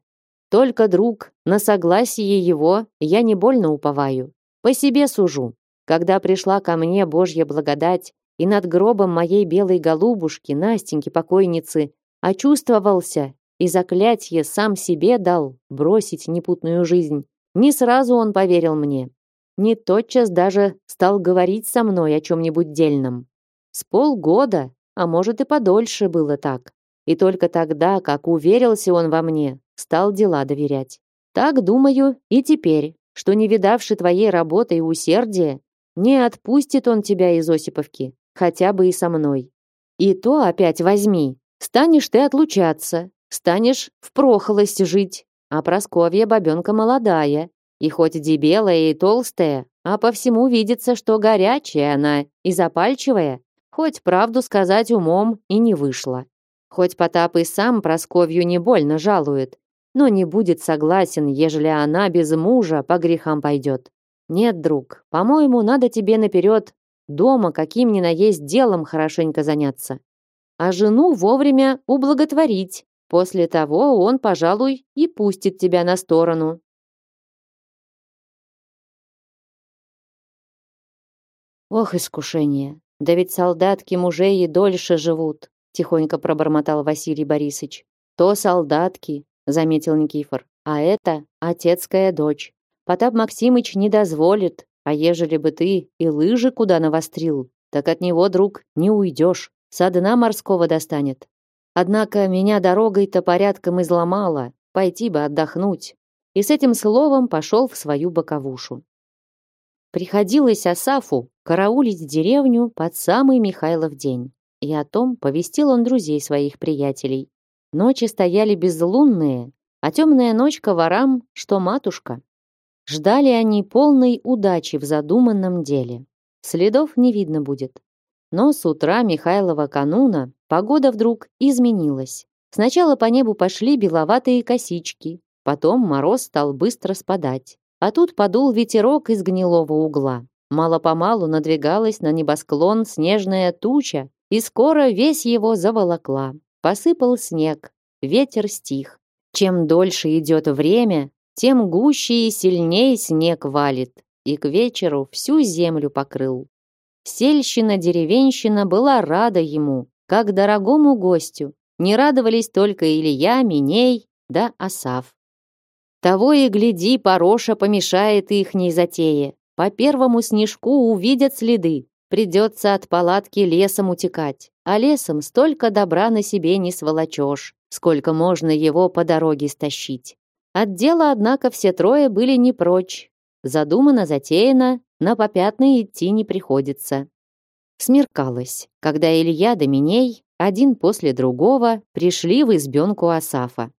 Только, друг, на согласие его я не больно уповаю. По себе сужу. Когда пришла ко мне Божья благодать, и над гробом моей белой голубушки, Настеньки покойницы, очувствовался и заклятие сам себе дал бросить непутную жизнь. Не сразу он поверил мне. Не тотчас даже стал говорить со мной о чем-нибудь дельном. С полгода, а может и подольше было так. И только тогда, как уверился он во мне, стал дела доверять. Так думаю и теперь, что не видавший твоей работы и усердия, не отпустит он тебя из Осиповки, хотя бы и со мной. И то опять возьми, станешь ты отлучаться, станешь в прохолость жить, а Просковья бабенка молодая, и хоть дебелая и толстая, а по всему видится, что горячая она и запальчивая, хоть правду сказать умом и не вышло. Хоть Потап и сам Просковью не больно жалует, но не будет согласен, ежели она без мужа по грехам пойдет. Нет, друг, по-моему, надо тебе наперед дома каким ни на есть делом хорошенько заняться. А жену вовремя ублаготворить, После того он, пожалуй, и пустит тебя на сторону. Ох, искушение. Да ведь солдатки мужей и дольше живут, тихонько пробормотал Василий Борисович. То солдатки, заметил Никифор, а это отецкая дочь. Потап Максимыч не дозволит, а ежели бы ты и лыжи куда навострил, так от него, друг, не уйдешь, со дна морского достанет. Однако меня дорогой-то порядком изломало, пойти бы отдохнуть. И с этим словом пошел в свою боковушу. Приходилось Асафу караулить деревню под самый Михайлов день. И о том повестил он друзей своих приятелей. Ночи стояли безлунные, а темная ночка ворам, что матушка. Ждали они полной удачи в задуманном деле. Следов не видно будет. Но с утра Михайлова кануна погода вдруг изменилась. Сначала по небу пошли беловатые косички, потом мороз стал быстро спадать. А тут подул ветерок из гнилого угла. Мало-помалу надвигалась на небосклон снежная туча, и скоро весь его заволокла. Посыпал снег, ветер стих. Чем дольше идет время, тем гуще и сильнее снег валит, и к вечеру всю землю покрыл. Сельщина-деревенщина была рада ему, как дорогому гостю. Не радовались только Илья, Миней да Асав. Того и гляди, Пороша помешает ихней затее. По первому снежку увидят следы. Придется от палатки лесом утекать. А лесом столько добра на себе не сволочешь, сколько можно его по дороге стащить. От дела, однако, все трое были не прочь. Задумано, затеяно, на попятные идти не приходится. Смеркалось, когда Илья да Миней, один после другого, пришли в избенку Асафа.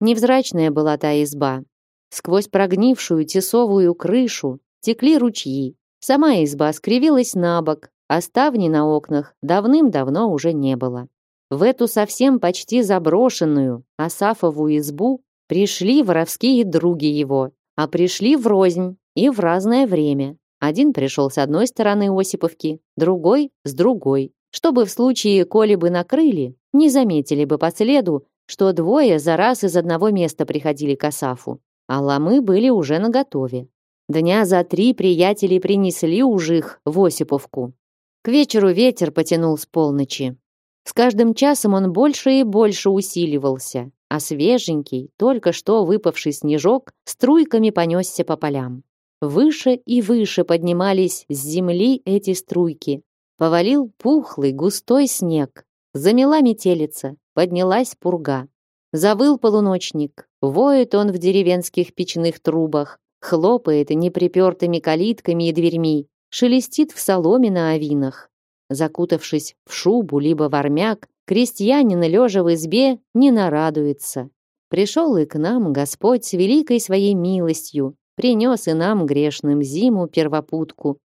Невзрачная была та изба. Сквозь прогнившую тесовую крышу текли ручьи. Сама изба скривилась на бок, а ставни на окнах давным-давно уже не было. В эту совсем почти заброшенную Асафову избу Пришли воровские други его, а пришли в рознь и в разное время. Один пришел с одной стороны Осиповки, другой — с другой, чтобы в случае, коли бы накрыли, не заметили бы по следу, что двое за раз из одного места приходили к Асафу, а ломы были уже наготове. Дня за три приятели принесли уж их в Осиповку. К вечеру ветер потянул с полночи. С каждым часом он больше и больше усиливался, а свеженький, только что выпавший снежок струйками понесся по полям. Выше и выше поднимались с земли эти струйки. Повалил пухлый, густой снег. Замела метелица, поднялась пурга. Завыл полуночник, воет он в деревенских печных трубах, хлопает неприпертыми калитками и дверьми, шелестит в соломе на авинах. Закутавшись в шубу либо в армяк, Крестьянин, лежа в избе, не нарадуется. Пришел и к нам Господь с великой своей милостью, принес и нам грешным зиму первопутку.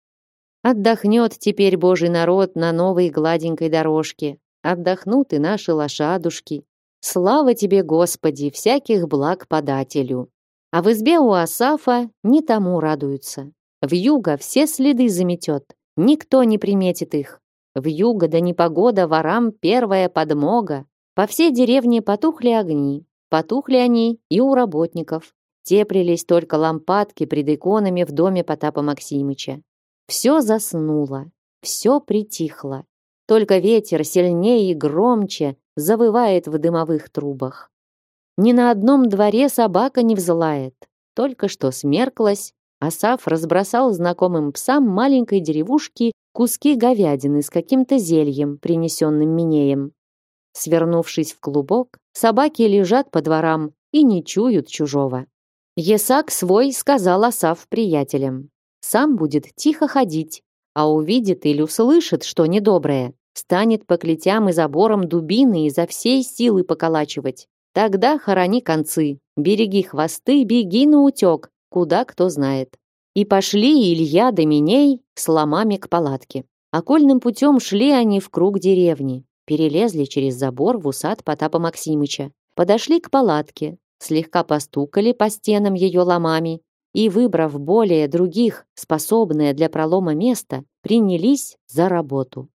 Отдохнет теперь Божий народ на новой гладенькой дорожке, отдохнут и наши лошадушки. Слава тебе, Господи, всяких благ подателю. А в избе у Асафа не тому радуются. В юго все следы заметет, никто не приметит их. В юго да непогода ворам первая подмога. По всей деревне потухли огни. Потухли они и у работников. Теплились только лампадки пред иконами в доме Потапа Максимыча. Все заснуло, все притихло. Только ветер сильнее и громче завывает в дымовых трубах. Ни на одном дворе собака не взлает. Только что смерклась, Асаф разбросал знакомым псам маленькой деревушки куски говядины с каким-то зельем, принесенным Минеем. Свернувшись в клубок, собаки лежат по дворам и не чуют чужого. Есак свой сказал Асаф приятелям. Сам будет тихо ходить, а увидит или услышит что недоброе, станет по клетям и заборам дубины изо всей силы поколачивать. Тогда хорони концы, береги хвосты, беги на утек, куда кто знает. И пошли Илья да Миней с ломами к палатке. Окольным путем шли они в круг деревни, перелезли через забор в усад Потапа Максимыча, подошли к палатке, слегка постукали по стенам ее ломами и, выбрав более других, способное для пролома место, принялись за работу.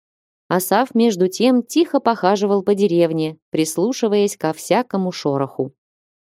Асав, между тем, тихо похаживал по деревне, прислушиваясь ко всякому шороху.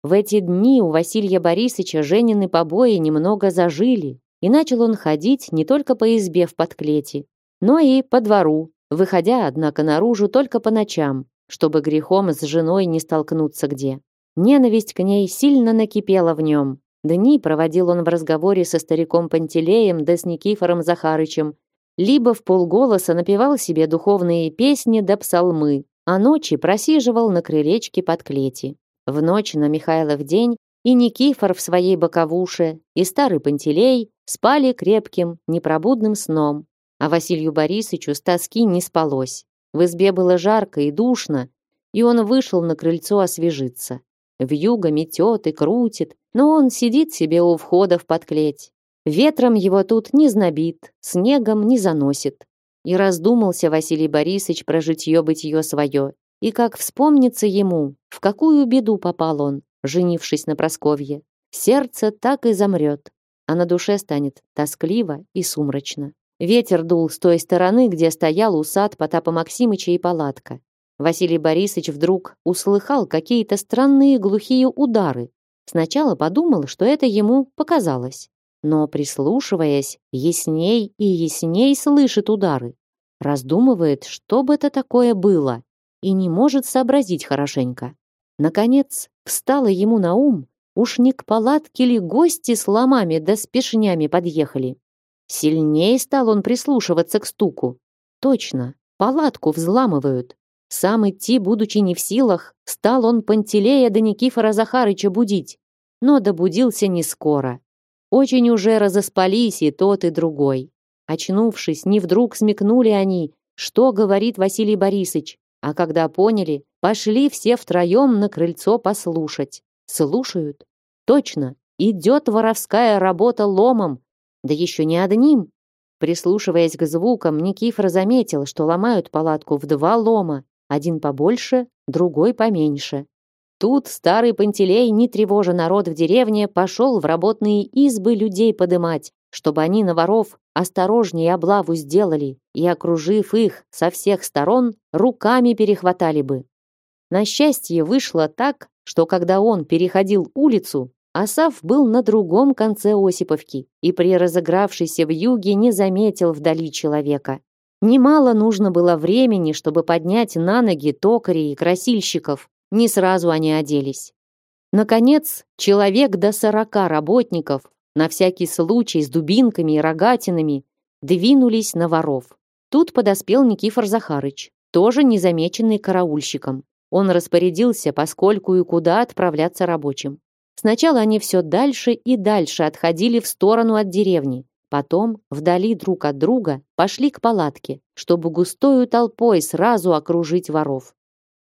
В эти дни у Василия Борисовича Женины побои немного зажили, и начал он ходить не только по избе в подклете, но и по двору, выходя, однако, наружу только по ночам, чтобы грехом с женой не столкнуться где. Ненависть к ней сильно накипела в нем. Дни проводил он в разговоре со стариком Пантелеем да с Никифором Захарычем, либо в полголоса напевал себе духовные песни да псалмы, а ночи просиживал на крылечке под клети. В ночь на Михайлов день и Никифор в своей боковуше, и старый Пантелей спали крепким, непробудным сном, а Василию Борисовичу с тоски не спалось. В избе было жарко и душно, и он вышел на крыльцо освежиться. Вьюга метет и крутит, но он сидит себе у входа в подклеть. Ветром его тут не знобит, снегом не заносит. И раздумался Василий Борисович про житье-бытие свое. И как вспомнится ему, в какую беду попал он, женившись на Просковье. Сердце так и замрет, а на душе станет тоскливо и сумрачно. Ветер дул с той стороны, где стоял усад Потапа Максимыча и палатка. Василий Борисович вдруг услыхал какие-то странные глухие удары. Сначала подумал, что это ему показалось. Но, прислушиваясь, ясней и ясней слышит удары. Раздумывает, что бы это такое было, и не может сообразить хорошенько. Наконец, встало ему на ум, уж не к палатке ли гости с ломами да с пешнями подъехали. Сильнее стал он прислушиваться к стуку. Точно, палатку взламывают. Сам идти, будучи не в силах, стал он Пантелея да Никифора Захарыча будить. Но добудился не скоро. Очень уже разоспались и тот, и другой. Очнувшись, не вдруг смекнули они, что говорит Василий Борисович, а когда поняли, пошли все втроем на крыльцо послушать. Слушают. Точно, идет воровская работа ломом, да еще не одним. Прислушиваясь к звукам, Никифор заметил, что ломают палатку в два лома, один побольше, другой поменьше. Тут старый Пантелей, не тревожа народ в деревне, пошел в работные избы людей подымать, чтобы они на воров осторожнее облаву сделали и, окружив их со всех сторон, руками перехватали бы. На счастье вышло так, что когда он переходил улицу, Асав был на другом конце Осиповки и при разыгравшейся в юге не заметил вдали человека. Немало нужно было времени, чтобы поднять на ноги токарей и красильщиков. Не сразу они оделись. Наконец, человек до сорока работников, на всякий случай с дубинками и рогатинами, двинулись на воров. Тут подоспел Никифор Захарыч, тоже незамеченный караульщиком. Он распорядился, поскольку и куда отправляться рабочим. Сначала они все дальше и дальше отходили в сторону от деревни, Потом, вдали друг от друга, пошли к палатке, чтобы густою толпой сразу окружить воров.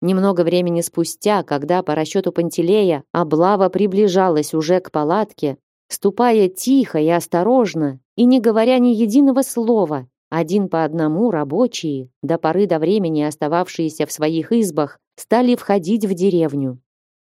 Немного времени спустя, когда по расчету Пантелея облава приближалась уже к палатке, ступая тихо и осторожно, и не говоря ни единого слова, один по одному рабочие, до поры до времени остававшиеся в своих избах, стали входить в деревню.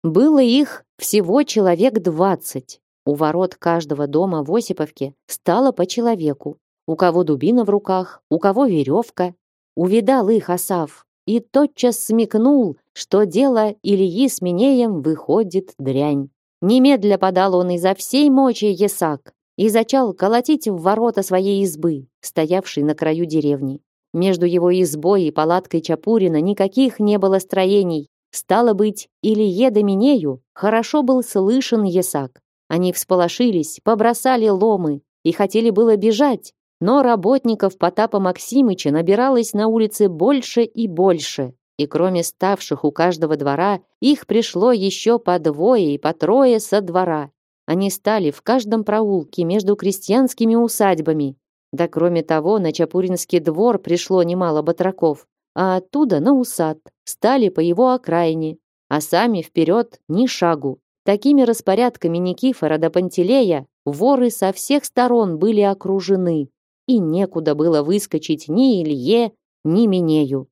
Было их всего человек двадцать, у ворот каждого дома в Осиповке стало по человеку. У кого дубина в руках, у кого веревка. Увидал их Асав и тотчас смекнул, что дело Ильи с Минеем выходит дрянь. Немедля подал он изо всей мочи Есак и зачал колотить в ворота своей избы, стоявшей на краю деревни. Между его избой и палаткой Чапурина никаких не было строений. Стало быть, Илье да Минею хорошо был слышен Есак. Они всполошились, побросали ломы и хотели было бежать, но работников Потапа Максимыча набиралось на улице больше и больше. И кроме ставших у каждого двора, их пришло еще по двое и по трое со двора. Они стали в каждом проулке между крестьянскими усадьбами. Да кроме того, на Чапуринский двор пришло немало батраков, а оттуда на усад, стали по его окраине, а сами вперед ни шагу. Такими распорядками Никифора до Пантелея воры со всех сторон были окружены, и некуда было выскочить ни Илье, ни Минею.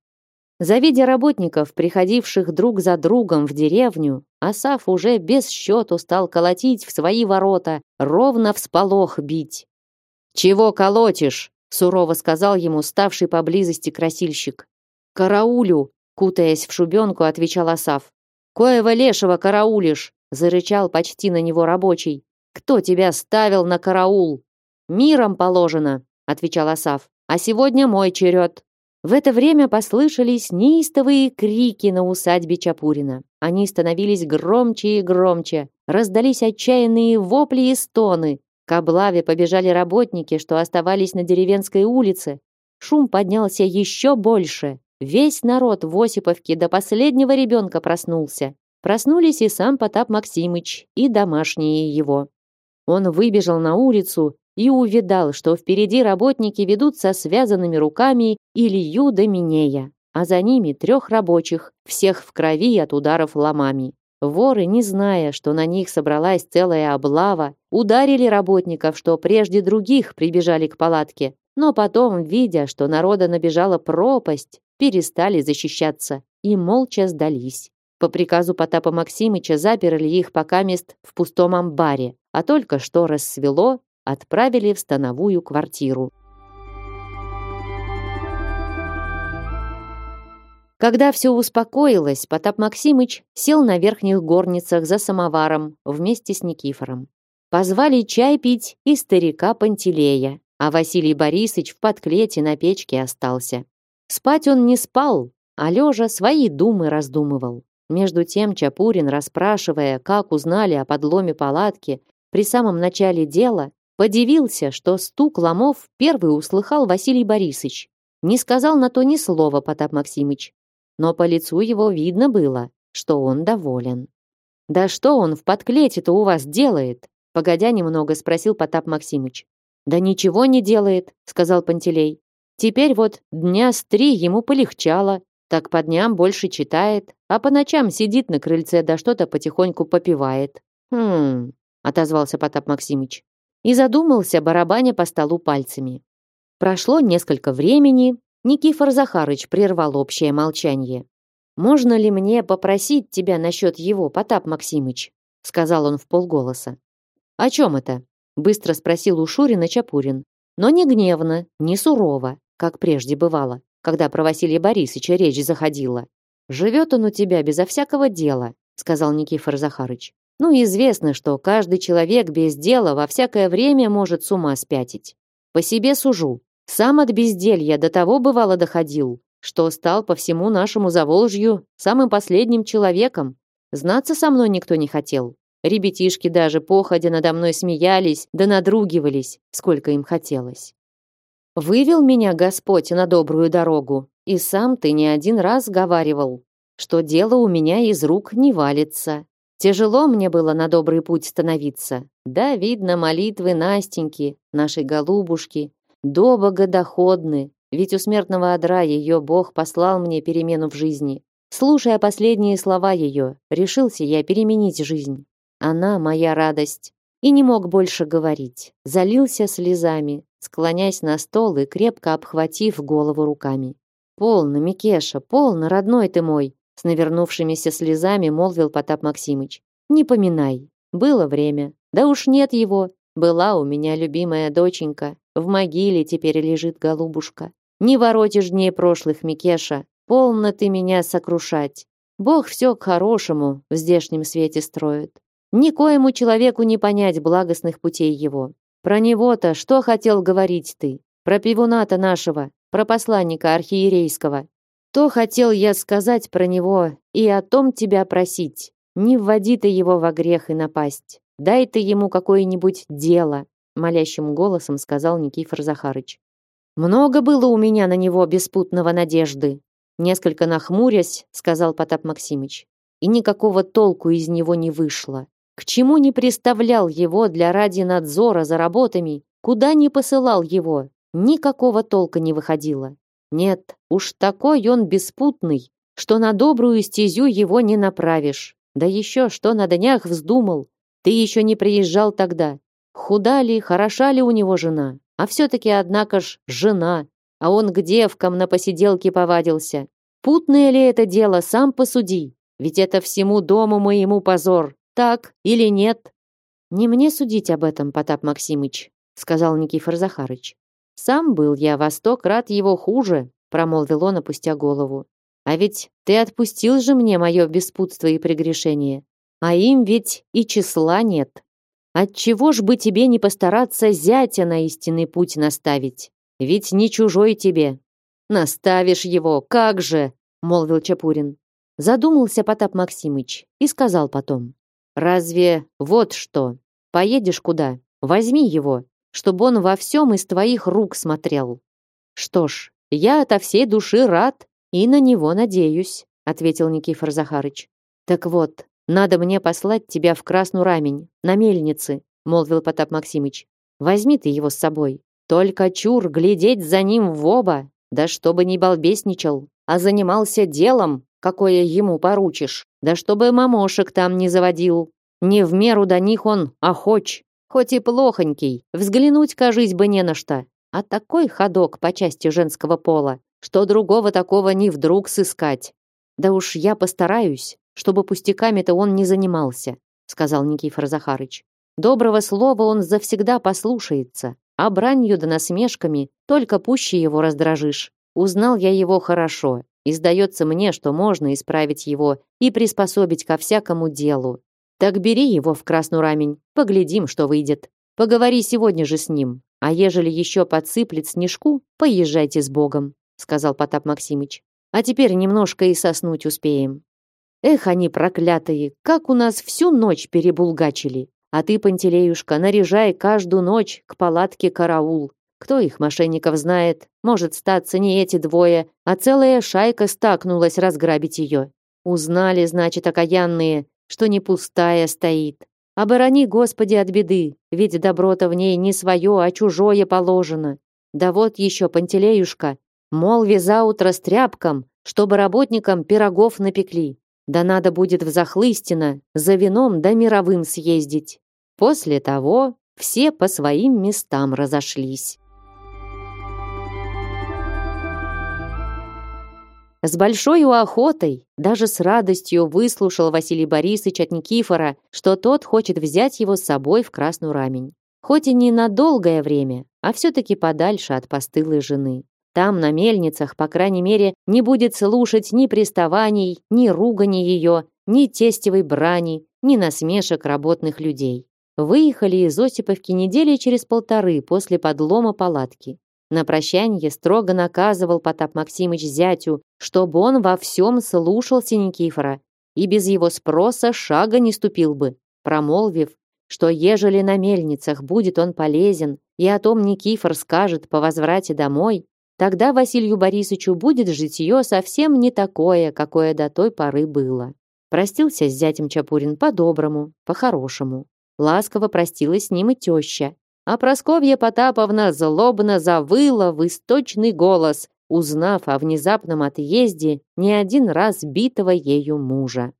Завидя работников, приходивших друг за другом в деревню, Асаф уже без счету стал колотить в свои ворота, ровно в сполох бить. «Чего колотишь?» — сурово сказал ему ставший поблизости красильщик. «Караулю!» — кутаясь в шубенку, отвечал Асаф. «Коего лешего караулишь? зарычал почти на него рабочий. Кто тебя ставил на караул? Миром положено, отвечал Асав. А сегодня мой черед. В это время послышались неистовые крики на усадьбе Чапурина. Они становились громче и громче. Раздались отчаянные вопли и стоны. К облаве побежали работники, что оставались на деревенской улице. Шум поднялся еще больше. Весь народ в Осиповке до последнего ребенка проснулся. Проснулись и сам Потап Максимыч, и домашние его. Он выбежал на улицу и увидал, что впереди работники ведут со связанными руками Илью да Минея, а за ними трех рабочих, всех в крови от ударов ломами. Воры, не зная, что на них собралась целая облава, ударили работников, что прежде других прибежали к палатке, но потом, видя, что народа набежала пропасть, перестали защищаться и молча сдались. По приказу Потапа Максимыча заперли их пока мест в пустом амбаре, а только что рассвело, отправили в становую квартиру. Когда все успокоилось, Потап Максимыч сел на верхних горницах за самоваром вместе с Никифором. Позвали чай пить и старика Пантелея, а Василий Борисович в подклете на печке остался. Спать он не спал, а лежа свои думы раздумывал. Между тем Чапурин, расспрашивая, как узнали о подломе палатки при самом начале дела, подивился, что стук ломов первый услыхал Василий Борисович. Не сказал на то ни слова Потап Максимыч, но по лицу его видно было, что он доволен. «Да что он в подклете-то у вас делает?» Погодя немного, спросил Потап Максимыч. «Да ничего не делает», — сказал Пантелей. «Теперь вот дня с три ему полегчало, так по дням больше читает, а по ночам сидит на крыльце да что-то потихоньку попивает. Хм, отозвался Потап Максимыч и задумался, барабаня по столу пальцами. Прошло несколько времени, Никифор Захарыч прервал общее молчание. «Можно ли мне попросить тебя насчет его, Потап Максимыч?» сказал он в полголоса. «О чем это?» быстро спросил у Шурина Чапурин, но не гневно, не сурово, как прежде бывало когда про Василия Борисовича речь заходила. «Живет он у тебя безо всякого дела», сказал Никифор Захарыч. «Ну, известно, что каждый человек без дела во всякое время может с ума спятить. По себе сужу. Сам от безделья до того бывало доходил, что стал по всему нашему Заволжью самым последним человеком. Знаться со мной никто не хотел. Ребятишки даже походя надо мной смеялись да надругивались, сколько им хотелось. Вывел меня Господь на добрую дорогу, и сам ты не один раз говаривал, что дело у меня из рук не валится. Тяжело мне было на добрый путь становиться. Да, видно, молитвы Настеньки, нашей голубушки, до богодоходны, ведь у смертного одра ее Бог послал мне перемену в жизни. Слушая последние слова ее, решился я переменить жизнь. Она моя радость. И не мог больше говорить. Залился слезами, склоняясь на стол и крепко обхватив голову руками. «Полно, Микеша, полно, родной ты мой!» С навернувшимися слезами молвил Потап Максимыч. «Не поминай. Было время. Да уж нет его. Была у меня любимая доченька. В могиле теперь лежит голубушка. Не воротишь дней прошлых, Микеша. Полно ты меня сокрушать. Бог все к хорошему в здешнем свете строит. Никоему человеку не понять благостных путей его. Про него-то что хотел говорить ты? Про пивуната нашего, про посланника архиерейского. То хотел я сказать про него и о том тебя просить. Не вводи ты его во грех и напасть. Дай ты ему какое-нибудь дело, молящим голосом сказал Никифор Захарыч. Много было у меня на него беспутного надежды, несколько нахмурясь, сказал Потап Максимыч. И никакого толку из него не вышло. К чему не приставлял его для ради надзора за работами, куда не посылал его, никакого толка не выходило. Нет, уж такой он беспутный, что на добрую стезю его не направишь. Да еще что на днях вздумал. Ты еще не приезжал тогда. Худа ли, хороша ли у него жена? А все-таки, однако ж, жена. А он к девкам на посиделке повадился. Путное ли это дело, сам посуди. Ведь это всему дому моему позор. Так или нет? Не мне судить об этом, Потап Максимыч, сказал Никифор Захарыч. Сам был я во сто крат его хуже, промолвил он, опустя голову. А ведь ты отпустил же мне мое беспутство и прегрешение. А им ведь и числа нет. Отчего ж бы тебе не постараться зятя на истинный путь наставить? Ведь не чужой тебе. Наставишь его, как же, молвил Чапурин. Задумался Потап Максимыч и сказал потом: Разве вот что? Поедешь куда? Возьми его, чтобы он во всем из твоих рук смотрел. Что ж, я ото всей души рад и на него надеюсь, ответил Никифор Захарыч. Так вот, надо мне послать тебя в Красную Рамень, на мельнице, молвил Потап Максимыч. Возьми ты его с собой. Только чур глядеть за ним в оба, да чтобы не балбесничал, а занимался делом, какое ему поручишь. Да чтобы мамошек там не заводил. Не в меру до них он охоч. Хоть и плохонький, взглянуть, кажись бы, не на что. А такой ходок по части женского пола, что другого такого не вдруг сыскать. Да уж я постараюсь, чтобы пустяками-то он не занимался, сказал Никифор Захарыч. Доброго слова он завсегда послушается, а бранью да насмешками только пуще его раздражишь. Узнал я его хорошо, и сдается мне, что можно исправить его и приспособить ко всякому делу. Так бери его в красную рамень, поглядим, что выйдет. Поговори сегодня же с ним, а ежели еще подсыплет снежку, поезжайте с Богом, сказал Потап Максимыч. А теперь немножко и соснуть успеем. Эх, они проклятые, как у нас всю ночь перебулгачили. А ты, Пантелеюшка, наряжай каждую ночь к палатке караул. Кто их, мошенников, знает? Может, статься не эти двое, а целая шайка стакнулась разграбить ее. Узнали, значит, окаянные, что не пустая стоит. Оборони, Господи, от беды, ведь добро-то в ней не свое, а чужое положено. Да вот еще, Пантелеюшка, молви заутро с тряпком, чтобы работникам пирогов напекли. Да надо будет в Захлыстино за вином да мировым съездить. После того все по своим местам разошлись. С большой охотой, даже с радостью выслушал Василий Борисович от Никифора, что тот хочет взять его с собой в Красную Рамень. Хоть и не на долгое время, а все-таки подальше от постылой жены. Там, на мельницах, по крайней мере, не будет слушать ни приставаний, ни ругани ее, ни тестевой брани, ни насмешек работных людей. Выехали из Осиповки недели через полторы после подлома палатки. На прощанье строго наказывал Потап Максимыч зятю, чтобы он во всем слушался Никифора и без его спроса шага не ступил бы, промолвив, что ежели на мельницах будет он полезен, и о том Никифор скажет по возврате домой, тогда Василию Борисовичу будет житье совсем не такое, какое до той поры было. Простился с зятем Чапурин по-доброму, по-хорошему. Ласково простилась с ним и теща, а Просковья Потаповна злобно завыла в источный голос, узнав о внезапном отъезде не один раз битого ею мужа.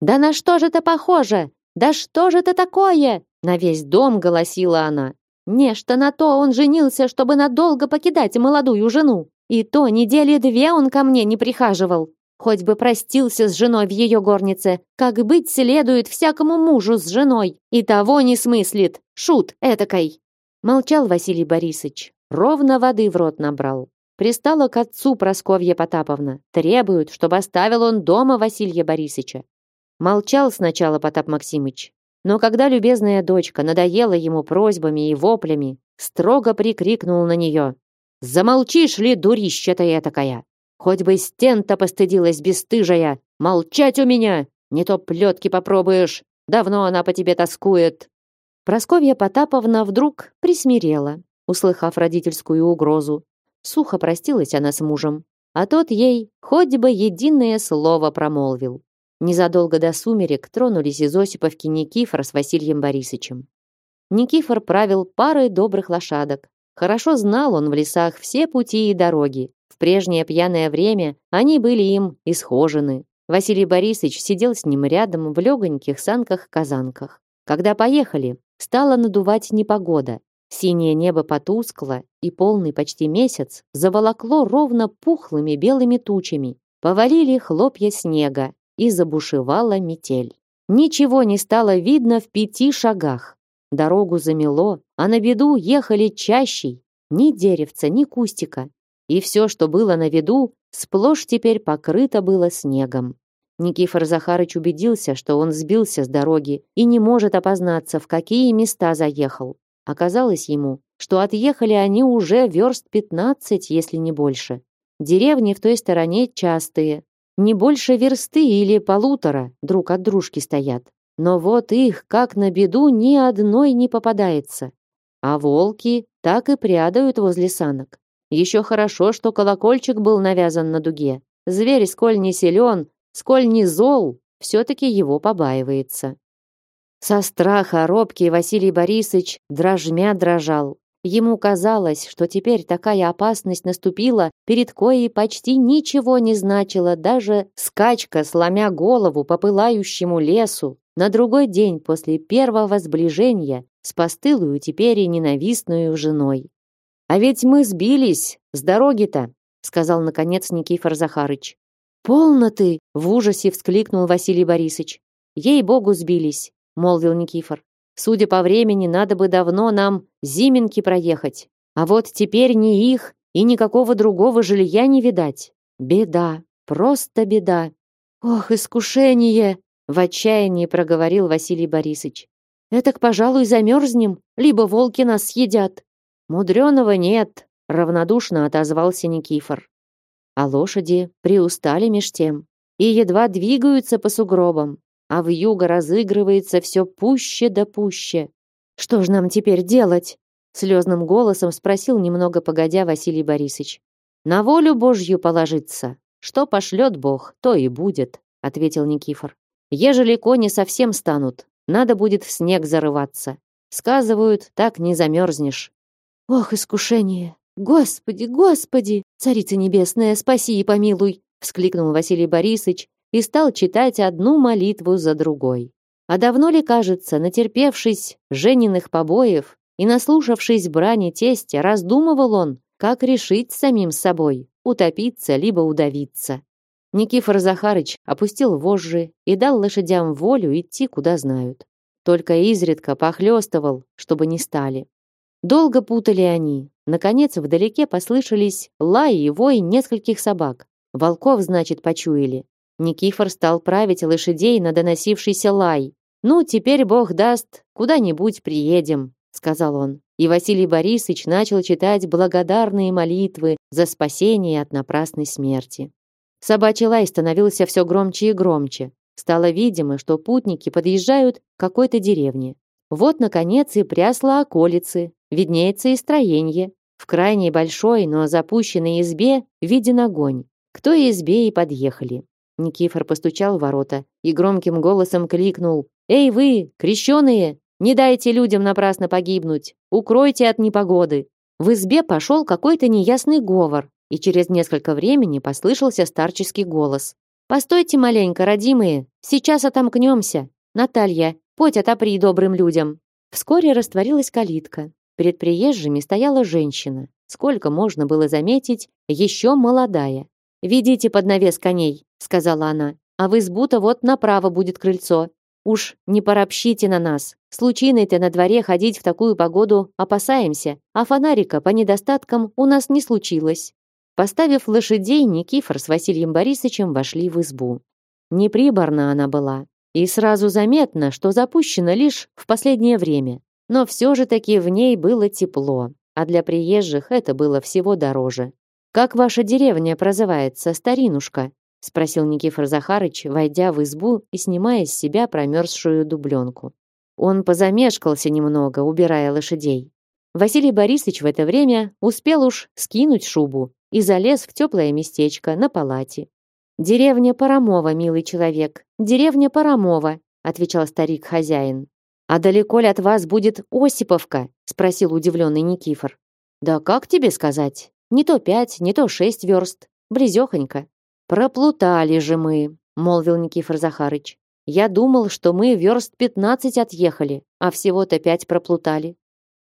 «Да на что же это похоже? Да что же это такое?» На весь дом голосила она. «Нечто на то он женился, чтобы надолго покидать молодую жену. И то недели две он ко мне не прихаживал. Хоть бы простился с женой в ее горнице, как быть следует всякому мужу с женой. И того не смыслит. Шут этакой. Молчал Василий Борисович, ровно воды в рот набрал. Пристала к отцу Просковья Потаповна. Требует, чтобы оставил он дома Василия Борисовича. Молчал сначала Потап Максимыч, но когда любезная дочка надоела ему просьбами и воплями, строго прикрикнул на нее. «Замолчишь ли, дурища ты этакая? Хоть бы стен-то постыдилась бесстыжая! Молчать у меня! Не то плетки попробуешь! Давно она по тебе тоскует!» Просковья Потаповна вдруг присмирела, услыхав родительскую угрозу. Сухо простилась она с мужем, а тот ей хоть бы единое слово промолвил. Незадолго до сумерек тронулись из Осиповки Никифор с Василием Борисовичем. Никифор правил парой добрых лошадок. Хорошо знал он в лесах все пути и дороги. В прежнее пьяное время они были им исхожены. Василий Борисович сидел с ним рядом в легоньких санках-казанках. Когда поехали, стала надувать непогода. Синее небо потускло, и полный почти месяц заволокло ровно пухлыми белыми тучами. Повалили хлопья снега, и забушевала метель. Ничего не стало видно в пяти шагах. Дорогу замело, а на виду ехали чащей. Ни деревца, ни кустика. И все, что было на виду, сплошь теперь покрыто было снегом. Никифор Захарыч убедился, что он сбился с дороги и не может опознаться, в какие места заехал. Оказалось ему, что отъехали они уже верст 15, если не больше. Деревни в той стороне частые, не больше версты или полутора друг от дружки стоят. Но вот их, как на беду, ни одной не попадается. А волки так и прядают возле санок. Еще хорошо, что колокольчик был навязан на дуге. Зверь, сколь не силен, Сколь не зол, все-таки его побаивается. Со страха робкий Василий Борисович дрожмя дрожал. Ему казалось, что теперь такая опасность наступила, перед коей почти ничего не значила даже скачка, сломя голову по пылающему лесу, на другой день после первого сближения с постылую теперь и ненавистную женой. «А ведь мы сбились с дороги-то», сказал наконец Никифор Захарыч. «Полно ты!» — в ужасе вскликнул Василий Борисович. «Ей-богу, сбились!» — молвил Никифор. «Судя по времени, надо бы давно нам Зименки проехать. А вот теперь ни их и никакого другого жилья не видать. Беда, просто беда!» «Ох, искушение!» — в отчаянии проговорил Василий Борисович. «Этак, пожалуй, замерзнем, либо волки нас съедят». «Мудреного нет», — равнодушно отозвался Никифор а лошади приустали меж тем и едва двигаются по сугробам, а в юго разыгрывается все пуще да пуще. Что ж нам теперь делать? слезным голосом спросил немного погодя Василий Борисович. На волю Божью положиться. Что пошлет Бог, то и будет, ответил Никифор. Ежели кони совсем станут, надо будет в снег зарываться. Сказывают, так не замерзнешь. Ох, искушение! Господи, Господи, царица небесная, спаси и помилуй, вскликнул Василий Борисович и стал читать одну молитву за другой. А давно ли, кажется, натерпевшись жениных побоев и наслушавшись брани тестя, раздумывал он, как решить самим собой, утопиться либо удавиться. Никифор Захарыч опустил вожжи и дал лошадям волю идти, куда знают. Только изредка похлёстывал, чтобы не стали. Долго путали они. Наконец, вдалеке послышались лай и вой нескольких собак. Волков, значит, почуяли. Никифор стал править лошадей на доносившийся лай. «Ну, теперь Бог даст, куда-нибудь приедем», — сказал он. И Василий Борисович начал читать благодарные молитвы за спасение от напрасной смерти. Собачий лай становился все громче и громче. Стало видимо, что путники подъезжают к какой-то деревне. Вот, наконец, и прясло околицы, виднеется и строение. В крайней большой, но запущенной избе виден огонь. К той избе и подъехали. Никифор постучал в ворота и громким голосом кликнул. «Эй вы, крещеные, не дайте людям напрасно погибнуть! Укройте от непогоды!» В избе пошел какой-то неясный говор, и через несколько времени послышался старческий голос. «Постойте маленько, родимые, сейчас отомкнемся. Наталья, Поть отопри добрым людям. Вскоре растворилась калитка. Перед приезжими стояла женщина. Сколько можно было заметить, еще молодая. «Ведите под навес коней», — сказала она. «А в избу-то вот направо будет крыльцо. Уж не поробщите на нас. Случиной-то на дворе ходить в такую погоду опасаемся, а фонарика по недостаткам у нас не случилось». Поставив лошадей, Никифор с Василием Борисовичем вошли в избу. Неприборна она была, и сразу заметно, что запущена лишь в последнее время. Но все же таки в ней было тепло, а для приезжих это было всего дороже. «Как ваша деревня прозывается, старинушка?» — спросил Никифор Захарыч, войдя в избу и снимая с себя промерзшую дубленку. Он позамешкался немного, убирая лошадей. Василий Борисович в это время успел уж скинуть шубу и залез в теплое местечко на палате. «Деревня Парамова, милый человек, деревня Парамова», отвечал старик-хозяин. «А далеко ли от вас будет Осиповка?» спросил удивленный Никифор. «Да как тебе сказать? Не то пять, не то шесть верст. Близехонько». «Проплутали же мы», молвил Никифор Захарыч. «Я думал, что мы верст пятнадцать отъехали, а всего-то пять проплутали.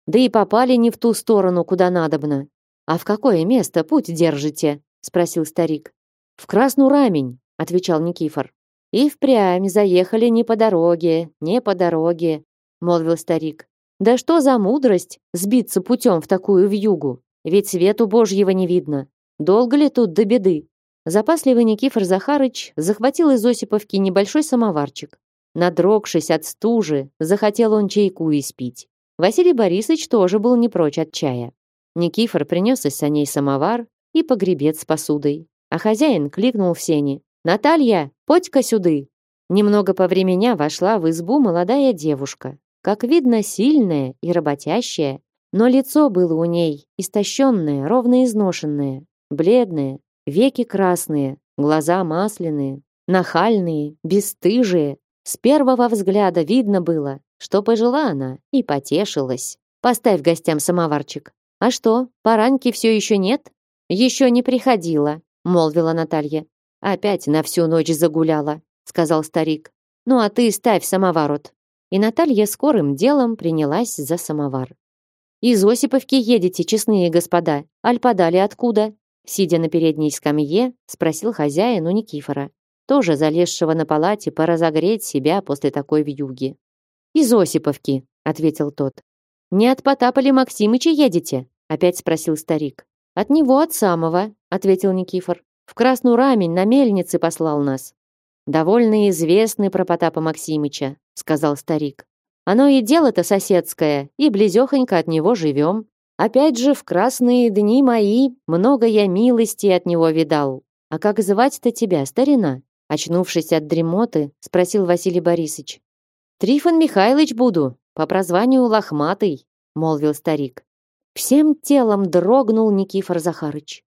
Да и попали не в ту сторону, куда надобно. А в какое место путь держите?» спросил старик. В Красную Рамень, отвечал Никифор. И впрямь заехали не по дороге, не по дороге, молвил старик. Да что за мудрость сбиться путем в такую вьюгу? Ведь свету Божьего не видно. Долго ли тут до беды? Запасливый Никифор Захарыч захватил из Осиповки небольшой самоварчик. Надрогшись от стужи, захотел он чайку испить. Василий Борисович тоже был не прочь от чая. Никифор принес из саней самовар и погребец с посудой а хозяин кликнул в сени. «Наталья, подь-ка сюды!» Немного по времени вошла в избу молодая девушка, как видно, сильная и работящая, но лицо было у ней истощенное, ровно изношенное, бледное, веки красные, глаза масляные, нахальные, бесстыжие. С первого взгляда видно было, что пожила она и потешилась. Поставь гостям самоварчик. А что, параньки все еще нет? Еще не приходила, молвила Наталья. Опять на всю ночь загуляла, сказал старик. Ну а ты ставь самоварот. И Наталья скорым делом принялась за самовар. Из Осиповки едете, честные господа. Аль подали откуда? Сидя на передней скамье, спросил хозяин у Никифора, тоже залезшего на палате поразогреть себя после такой вьюги. «Из Осиповки», — ответил тот. «Не от Потапа ли Максимыча едете?» — опять спросил старик. «От него, от самого», — ответил Никифор. «В Красную Рамень на мельнице послал нас». «Довольно известный про Потапа Максимыча», — сказал старик. «Оно и дело-то соседское, и близехонько от него живем. Опять же, в красные дни мои много я милости от него видал. А как звать-то тебя, старина?» Очнувшись от дремоты, спросил Василий Борисович. «Трифон Михайлович буду, по прозванию Лохматый», молвил старик. Всем телом дрогнул Никифор Захарыч.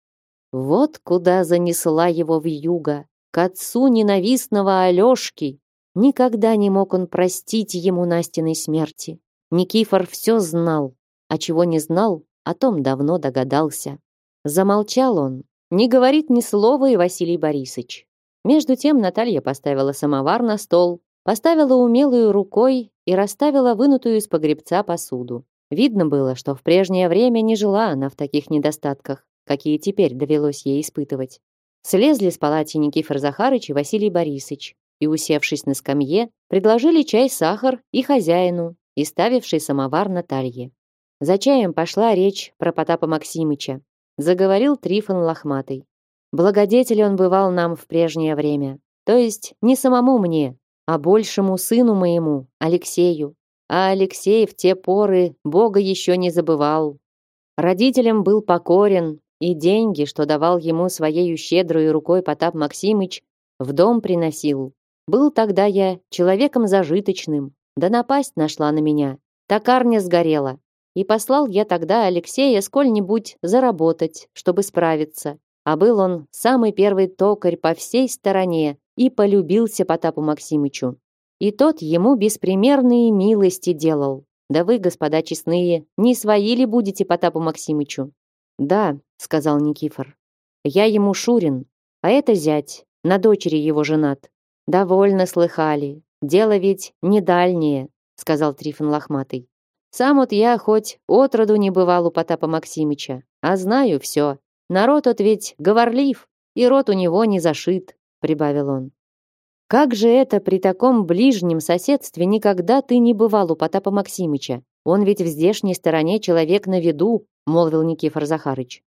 Вот куда занесла его в юга, к отцу ненавистного Алёшки. Никогда не мог он простить ему Настиной смерти. Никифор все знал, а чего не знал, о том давно догадался. Замолчал он, не говорит ни слова и Василий Борисович. Между тем Наталья поставила самовар на стол, поставила умелую рукой и расставила вынутую из погребца посуду. Видно было, что в прежнее время не жила она в таких недостатках, какие теперь довелось ей испытывать. Слезли с палати Никифор Захарыч и Василий Борисович и, усевшись на скамье, предложили чай-сахар и хозяину, и ставивший самовар Наталье. За чаем пошла речь про Потапа Максимыча. Заговорил Трифон Лохматый. Благодетель он бывал нам в прежнее время. То есть не самому мне, а большему сыну моему, Алексею. А Алексей в те поры Бога еще не забывал. Родителям был покорен, и деньги, что давал ему своей щедрой рукой Потап Максимыч, в дом приносил. Был тогда я человеком зажиточным, да напасть нашла на меня. Токарня сгорела, и послал я тогда Алексея сколь-нибудь заработать, чтобы справиться. А был он самый первый токарь по всей стороне и полюбился Потапу Максимычу. И тот ему беспримерные милости делал. Да вы, господа честные, не свои ли будете Потапу Максимычу? Да, сказал Никифор. Я ему Шурин, а это зять, на дочери его женат. Довольно слыхали. Дело ведь не дальнее, сказал Трифон Лохматый. Сам вот я хоть отроду не бывал у Потапа Максимыча, а знаю все. Народ тот ведь говорлив, и рот у него не зашит, прибавил он. Как же это при таком ближнем соседстве никогда ты не бывал у Потапа Максимыча? Он ведь в здешней стороне человек на виду, молвил Никифор Захарыч.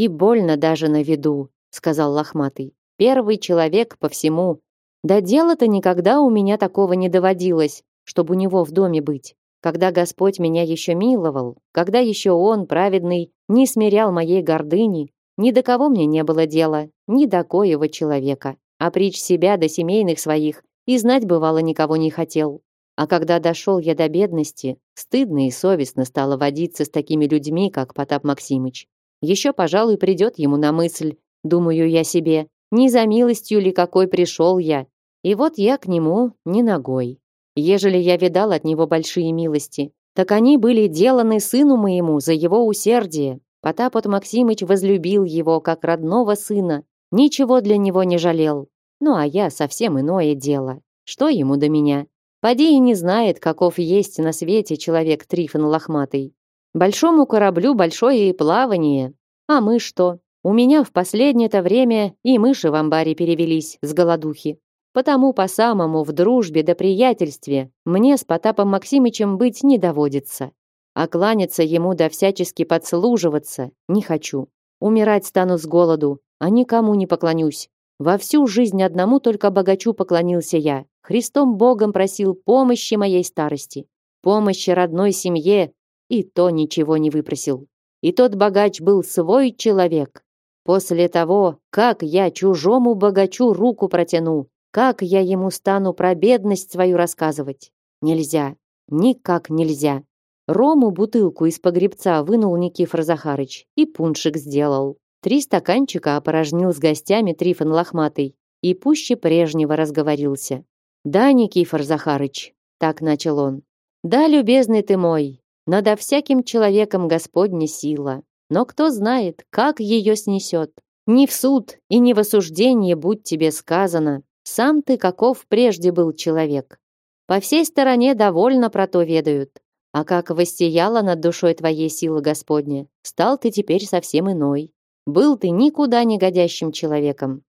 И больно даже на виду, сказал Лохматый. Первый человек по всему. Да дело-то никогда у меня такого не доводилось, чтобы у него в доме быть когда Господь меня еще миловал, когда еще Он, праведный, не смирял моей гордыни, ни до кого мне не было дела, ни до коего человека, а притч себя до семейных своих и знать бывало никого не хотел. А когда дошел я до бедности, стыдно и совестно стало водиться с такими людьми, как Потап Максимыч. Еще, пожалуй, придет ему на мысль, думаю я себе, не за милостью ли какой пришел я. И вот я к нему не ногой. Ежели я видал от него большие милости, так они были деланы сыну моему за его усердие. Потап от Максимыч возлюбил его как родного сына, ничего для него не жалел. Ну а я совсем иное дело. Что ему до меня? И не знает, каков есть на свете человек Трифон Лохматый. Большому кораблю большое и плавание. А мы что? У меня в последнее-то время и мыши в амбаре перевелись с голодухи. Потому по-самому в дружбе да приятельстве мне с Потапом Максимычем быть не доводится. А кланяться ему да всячески подслуживаться не хочу. Умирать стану с голоду, а никому не поклонюсь. Во всю жизнь одному только богачу поклонился я. Христом Богом просил помощи моей старости, помощи родной семье, и то ничего не выпросил. И тот богач был свой человек. После того, как я чужому богачу руку протяну, как я ему стану про бедность свою рассказывать? Нельзя. Никак нельзя. Рому бутылку из погребца вынул Никифор Захарыч и пуншик сделал. Три стаканчика опорожнил с гостями Трифон Лохматый и пуще прежнего разговорился. «Да, Никифор Захарыч», — так начал он. «Да, любезный ты мой, Надо всяким человеком Господня сила. Но кто знает, как ее снесет. Ни в суд и ни в осуждение будь тебе сказано. Сам ты каков прежде был человек. По всей стороне довольно про то ведают. А как воссияла над душой твоей сила Господня, стал ты теперь совсем иной. Был ты никуда не годящим человеком.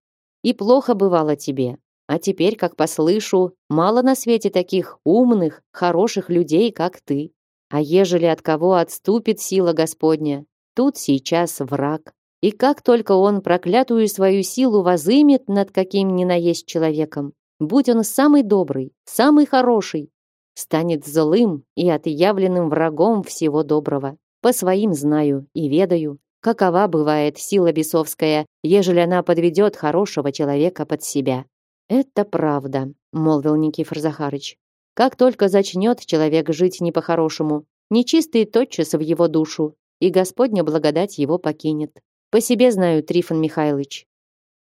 И плохо бывало тебе. А теперь, как послышу, мало на свете таких умных, хороших людей, как ты. А ежели от кого отступит сила Господня, тут сейчас враг. И как только он проклятую свою силу возымет над каким ни наесть человеком, будь он самый добрый, самый хороший, станет злым и отъявленным врагом всего доброго. По своим знаю и ведаю, какова бывает сила бесовская, ежели она подведет хорошего человека под себя. Это правда, молвил Никифор Захарыч. Как только зачнет человек жить не по-хорошему, нечистый тотчас в его душу, и Господня благодать его покинет. По себе знаю, Трифон Михайлович.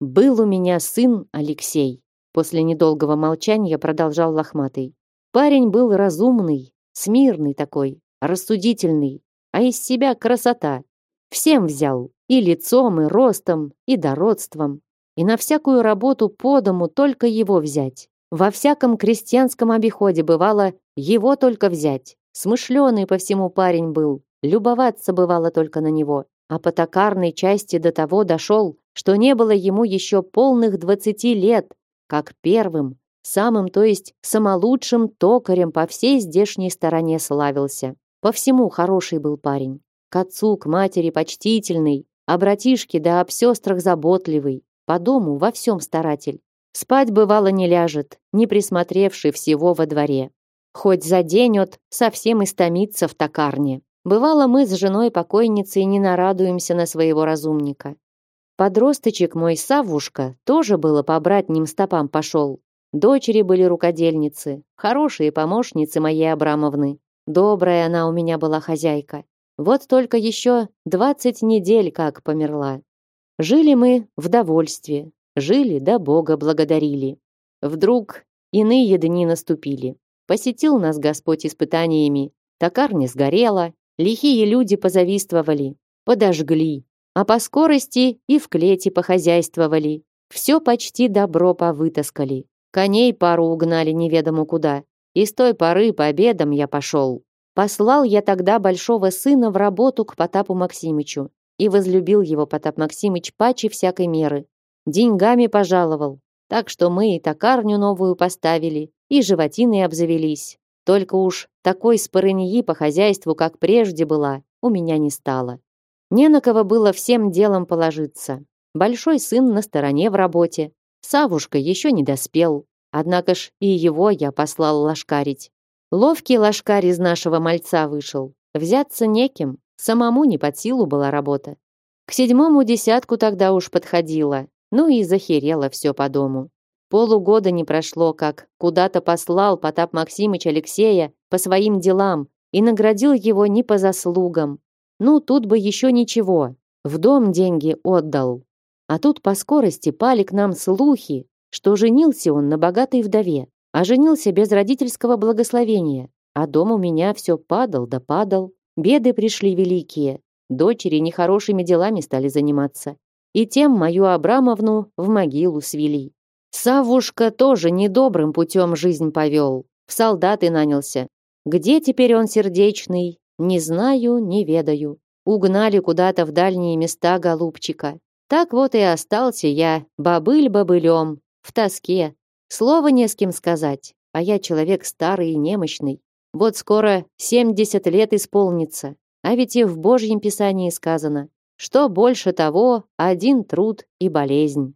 Был у меня сын Алексей. После недолгого молчания продолжал Лохматый. Парень был разумный, смирный такой, рассудительный, а из себя красота. Всем взял, и лицом, и ростом, и дородством. И на всякую работу по дому только его взять. Во всяком крестьянском обиходе бывало его только взять. Смышленый по всему парень был, любоваться бывало только на него. А по токарной части до того дошел, что не было ему еще полных двадцати лет, как первым Самым, то есть самолучшим токарем по всей здешней стороне славился. По всему хороший был парень. К отцу, к матери почтительный, а братишке да об сестрах заботливый. По дому во всем старатель. Спать бывало не ляжет, не присмотревший всего во дворе. Хоть за день от совсем истомится в токарне. Бывало, мы с женой покойницей не нарадуемся на своего разумника. Подросточек мой Савушка тоже было по братним стопам пошел. Дочери были рукодельницы, хорошие помощницы моей Абрамовны. Добрая она у меня была хозяйка. Вот только еще двадцать недель как померла. Жили мы в довольстве, жили да Бога благодарили. Вдруг иные дни наступили. Посетил нас Господь испытаниями. Токарня сгорела, лихие люди позавистовали, подожгли, а по скорости и в клете похозяйствовали. Все почти добро повытаскали. Коней пару угнали неведомо куда. И с той поры по обедам я пошел. Послал я тогда большого сына в работу к Потапу Максимычу. И возлюбил его Потап Максимыч паче всякой меры. Деньгами пожаловал. Так что мы и токарню новую поставили, и животины обзавелись. Только уж такой спорыньи по хозяйству, как прежде была, у меня не стало. Не на кого было всем делом положиться. Большой сын на стороне в работе, Савушка еще не доспел, однако ж и его я послал лошкарить. Ловкий лошкарь из нашего мальца вышел. Взяться неким, самому не под силу была работа. К седьмому десятку тогда уж подходила, ну и захерело все по дому. Полугода не прошло, как куда-то послал Потап Максимыч Алексея по своим делам и наградил его не по заслугам. Ну, тут бы еще ничего. В дом деньги отдал, а тут по скорости пали к нам слухи, что женился он на богатой вдове, а женился без родительского благословения. А дом у меня все падал да падал. Беды пришли великие. Дочери нехорошими делами стали заниматься. И тем мою Абрамовну в могилу свели. Савушка тоже недобрым путем жизнь повел. В солдаты нанялся. Где теперь он сердечный? Не знаю, не ведаю. Угнали куда-то в дальние места голубчика. Так вот и остался я бобыль-бобылем, в тоске. Слова не с кем сказать, а я человек старый и немощный. Вот скоро семьдесят лет исполнится, а ведь и в Божьем Писании сказано, что больше того один труд и болезнь.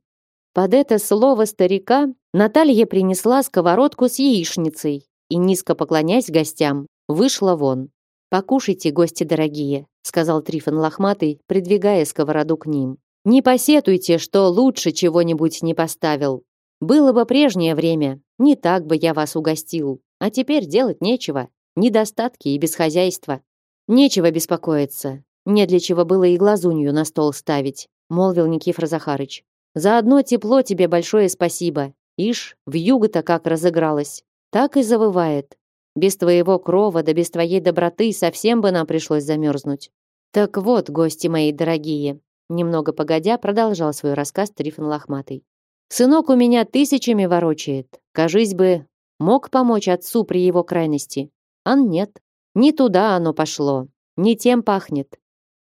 Под это слово старика Наталья принесла сковородку с яичницей и, низко поклонясь гостям, вышла вон. «Покушайте, гости дорогие», — сказал Трифон Лохматый, придвигая сковороду к ним. Не посетуйте, что лучше чего-нибудь не поставил. Было бы прежнее время, не так бы я вас угостил. А теперь делать нечего. Недостатки и без хозяйства. Нечего беспокоиться. Не для чего было и глазунью на стол ставить, молвил Никифор Захарыч. За одно тепло тебе большое спасибо. Ишь, в юго-то как разыгралась. Так и завывает. Без твоего крова да без твоей доброты совсем бы нам пришлось замерзнуть. Так вот, гости мои дорогие, немного погодя продолжал свой рассказ Трифон Лохматый. Сынок у меня тысячами ворочает. Кажись бы, мог помочь отцу при его крайности. Ан нет. Не туда оно пошло. Не тем пахнет.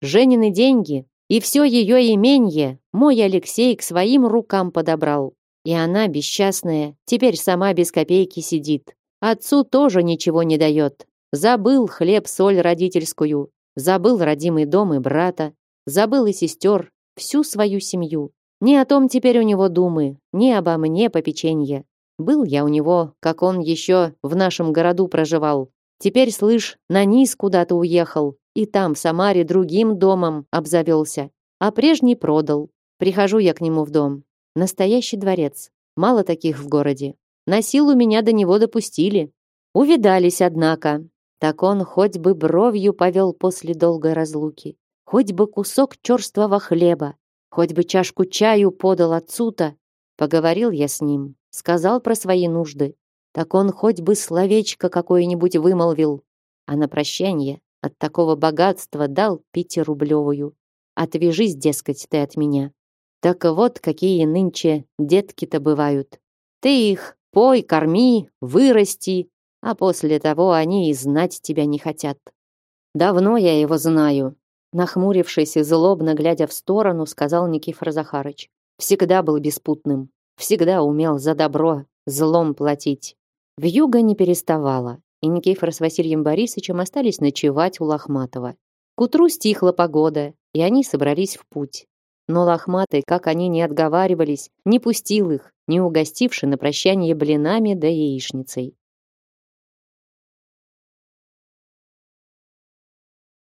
Женины деньги и все ее именье мой Алексей к своим рукам подобрал. И она, бесчастная, теперь сама без копейки сидит. Отцу тоже ничего не дает. Забыл хлеб-соль родительскую, забыл родимый дом и брата, забыл и сестер, всю свою семью. Ни о том теперь у него думы, ни обо мне попеченье. Был я у него, как он еще в нашем городу проживал. Теперь, слышь, на низ куда-то уехал, и там, в Самаре, другим домом обзавелся. А прежний продал. Прихожу я к нему в дом. Настоящий дворец. Мало таких в городе. На силу меня до него допустили. Увидались, однако. Так он хоть бы бровью повел после долгой разлуки. Хоть бы кусок черствого хлеба. Хоть бы чашку чаю подал отцу-то. Поговорил я с ним. Сказал про свои нужды. Так он хоть бы словечко какое-нибудь вымолвил. А на прощание от такого богатства дал пятирублевую. Отвяжись, дескать, ты от меня. Так вот, какие нынче детки-то бывают. Ты их пой, корми, вырасти, а после того они и знать тебя не хотят. Давно я его знаю, нахмурившись и злобно глядя в сторону, сказал Никифор Захарыч. Всегда был беспутным, всегда умел за добро злом платить. Вьюга не переставала, и Никифор с Василием Борисовичем остались ночевать у Лохматова. К утру стихла погода, и они собрались в путь. Но Лохматый, как они не отговаривались, не пустил их, не угостивши на прощание блинами да яичницей.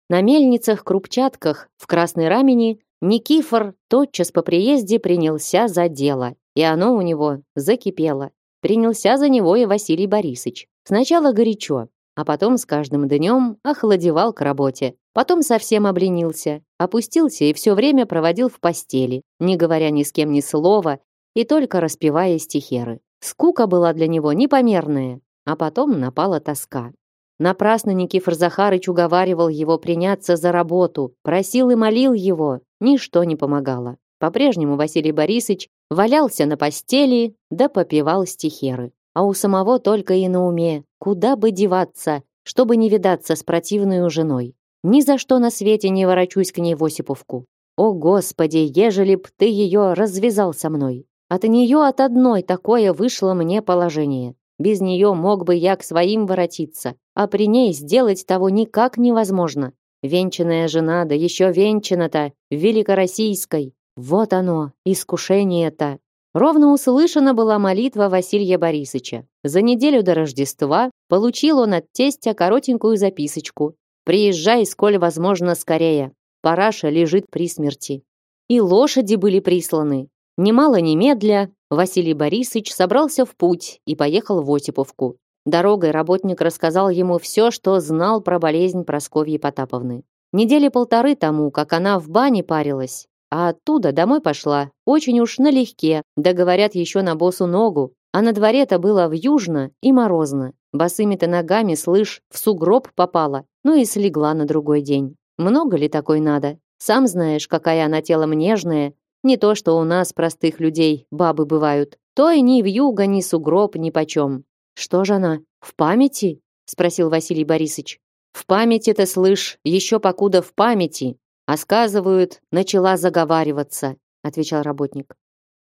На мельницах-крупчатках в Красной Рамени Никифор тотчас по приезде принялся за дело, и оно у него закипело. Принялся за него и Василий Борисович. Сначала горячо, а потом с каждым днем охладевал к работе. Потом совсем обленился, опустился и все время проводил в постели, не говоря ни с кем ни слова и только распевая стихеры. Скука была для него непомерная, а потом напала тоска. Напрасно Никифор Захарыч уговаривал его приняться за работу, просил и молил его, ничто не помогало. По-прежнему Василий Борисович валялся на постели да попивал стихеры. А у самого только и на уме, куда бы деваться, чтобы не видаться с противной женой. Ни за что на свете не ворочусь к ней в Осиповку. О, Господи, ежели б ты ее развязал со мной. От нее от одной такое вышло мне положение. Без нее мог бы я к своим воротиться, а при ней сделать того никак невозможно. Венчанная жена, да еще венчана-то, великороссийской. Вот оно, искушение-то. Ровно услышана была молитва Василия Борисовича. За неделю до Рождества получил он от тестя коротенькую записочку. «Приезжай, сколь возможно, скорее. Параша лежит при смерти». И лошади были присланы. Немало немедля, Василий Борисович собрался в путь и поехал в Осиповку. Дорогой работник рассказал ему все, что знал про болезнь Просковьи Потаповны. Недели полторы тому, как она в бане парилась, а оттуда домой пошла, очень уж налегке, да говорят еще на босу ногу, а на дворе-то было вьюжно и морозно. Босыми-то ногами, слышь, в сугроб попала, ну и слегла на другой день. Много ли такой надо? Сам знаешь, какая она телом нежная, не то, что у нас, простых людей, бабы бывают. То и ни вьюга, ни сугроб, ни почем. Что же она, в памяти? Спросил Василий Борисович. В памяти-то, слышь, еще покуда в памяти. А сказывают, начала заговариваться, отвечал работник.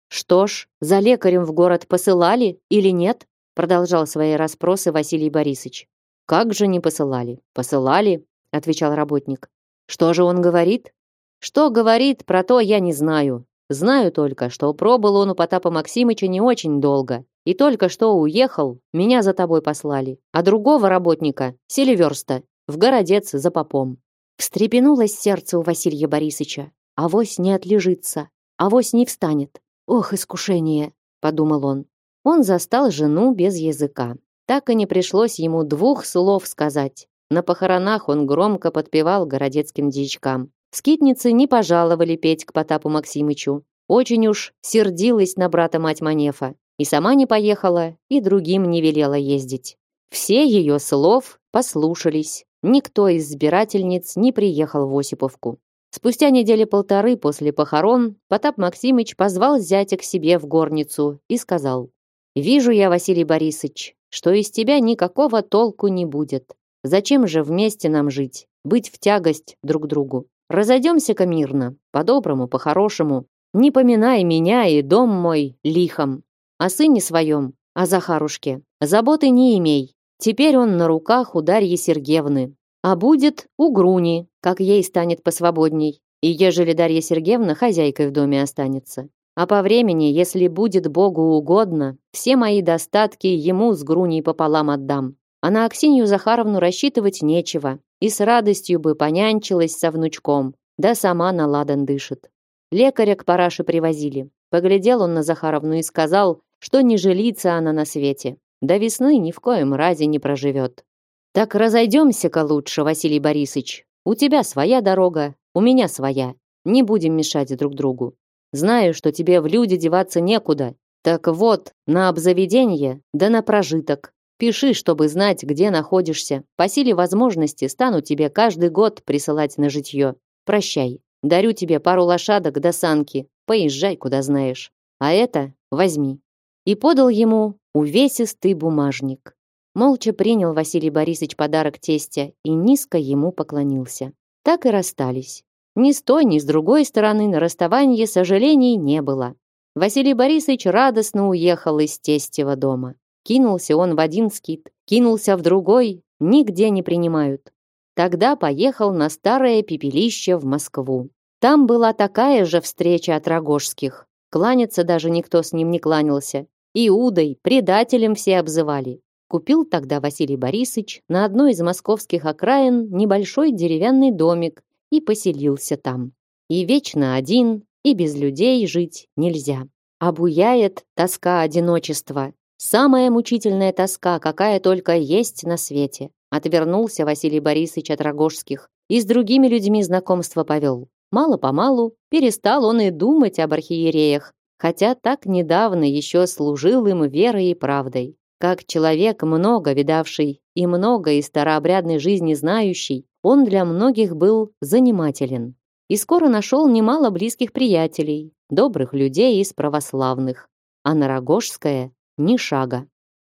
Что ж, за лекарем в город посылали или нет? Продолжал свои расспросы Василий Борисович. Как же не посылали? Посылали, отвечал работник. Что же он говорит? Что говорит, про то я не знаю. Знаю только, что пробыл он у Потапа Максимыча не очень долго. И только что уехал, меня за тобой послали. А другого работника, Селиверста, в городец за попом. Встрепенулось сердце у Василия Борисовича. Авось не отлежится, авось не встанет. Ох, искушение, подумал он. Он застал жену без языка. Так и не пришлось ему двух слов сказать. На похоронах он громко подпевал городецким дичкам. Скитницы не пожаловали петь к Потапу Максимычу. Очень уж сердилась на брата мать Манефа. И сама не поехала, и другим не велела ездить. Все ее слов послушались. Никто из избирательниц не приехал в Осиповку. Спустя недели полторы после похорон Потап Максимыч позвал зятя к себе в горницу и сказал, «Вижу я, Василий Борисович, что из тебя никакого толку не будет. Зачем же вместе нам жить, быть в тягость друг другу? Разойдемся-ка мирно, по-доброму, по-хорошему. Не поминай меня и дом мой лихом. О сыне своем, о Захарушке, заботы не имей. Теперь он на руках у Дарьи Сергеевны, а будет у Груни, как ей станет посвободней. И ежели Дарья Сергеевна хозяйкой в доме останется. А по времени, если будет Богу угодно, все мои достатки ему с Груней пополам отдам. А на Аксинью Захаровну рассчитывать нечего, и с радостью бы понянчилась со внучком, да сама на ладан дышит. Лекаря к параше привозили. Поглядел он на Захаровну и сказал, что не жилится она на свете. До весны ни в коем разе не проживет. Так разойдемся-ка лучше, Василий Борисович. У тебя своя дорога, у меня своя. Не будем мешать друг другу. Знаю, что тебе в люди деваться некуда. Так вот, на обзаведение, да на прожиток. Пиши, чтобы знать, где находишься. По силе возможности стану тебе каждый год присылать на житье. Прощай. Дарю тебе пару лошадок до санки. Поезжай, куда знаешь. А это возьми и подал ему увесистый бумажник. Молча принял Василий Борисович подарок тестя и низко ему поклонился. Так и расстались. Ни с той, ни с другой стороны на расставании сожалений не было. Василий Борисович радостно уехал из тестева дома. Кинулся он в один скит, кинулся в другой, нигде не принимают. Тогда поехал на старое пепелище в Москву. Там была такая же встреча от Рогожских. Кланяться даже никто с ним не кланялся. Иудой, предателем все обзывали. Купил тогда Василий Борисович на одной из московских окраин небольшой деревянный домик и поселился там. И вечно один, и без людей жить нельзя. Обуяет тоска одиночества. Самая мучительная тоска, какая только есть на свете. Отвернулся Василий Борисович от Рогожских и с другими людьми знакомство повел. Мало-помалу перестал он и думать об архиереях, хотя так недавно еще служил им верой и правдой. Как человек, много видавший и много из старообрядной жизни знающий, он для многих был занимателен. И скоро нашел немало близких приятелей, добрых людей из православных. А на Рогожское ни шага.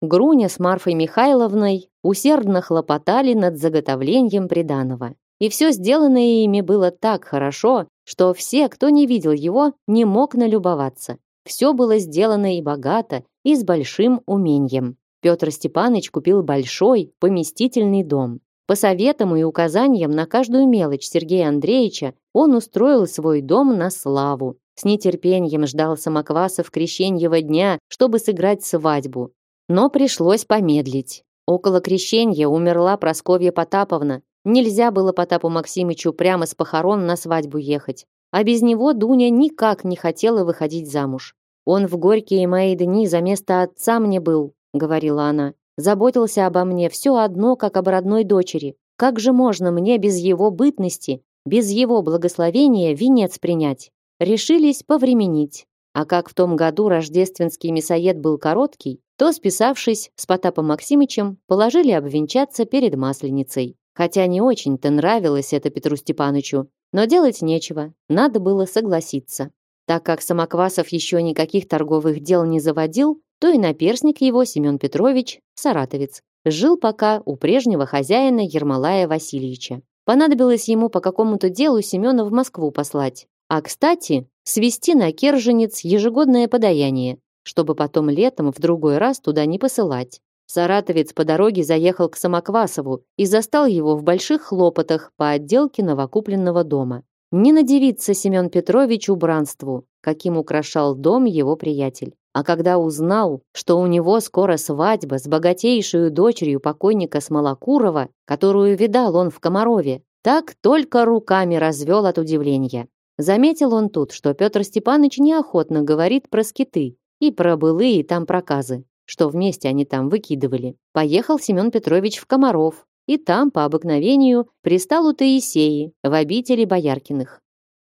Груня с Марфой Михайловной усердно хлопотали над заготовлением приданого. И все сделанное ими было так хорошо, что все, кто не видел его, не мог налюбоваться. Все было сделано и богато, и с большим умением. Петр Степанович купил большой, поместительный дом. По советам и указаниям на каждую мелочь Сергея Андреевича он устроил свой дом на славу. С нетерпением ждал Самоквасов крещеньего дня, чтобы сыграть свадьбу. Но пришлось помедлить. Около крещения умерла Просковья Потаповна, Нельзя было Потапу Максимычу прямо с похорон на свадьбу ехать. А без него Дуня никак не хотела выходить замуж. «Он в горькие мои дни за место отца мне был», — говорила она. «Заботился обо мне все одно, как об родной дочери. Как же можно мне без его бытности, без его благословения венец принять?» Решились повременить. А как в том году рождественский мясоед был короткий, то, списавшись с Потапом Максимычем, положили обвенчаться перед Масленицей. Хотя не очень-то нравилось это Петру Степанычу, но делать нечего, надо было согласиться. Так как Самоквасов еще никаких торговых дел не заводил, то и наперсник его, Семен Петрович, саратовец, жил пока у прежнего хозяина Ермолая Васильевича. Понадобилось ему по какому-то делу Семена в Москву послать. А, кстати, свести на Керженец ежегодное подаяние, чтобы потом летом в другой раз туда не посылать. Саратовец по дороге заехал к Самоквасову и застал его в больших хлопотах по отделке новокупленного дома. Не надевится Семен Петрович убранству, каким украшал дом его приятель. А когда узнал, что у него скоро свадьба с богатейшей дочерью покойника Смолокурова, которую видал он в Комарове, так только руками развел от удивления. Заметил он тут, что Петр Степанович неохотно говорит про скиты и про былые там проказы что вместе они там выкидывали, поехал Семен Петрович в Комаров и там, по обыкновению, пристал у Таисеи, в обители Бояркиных.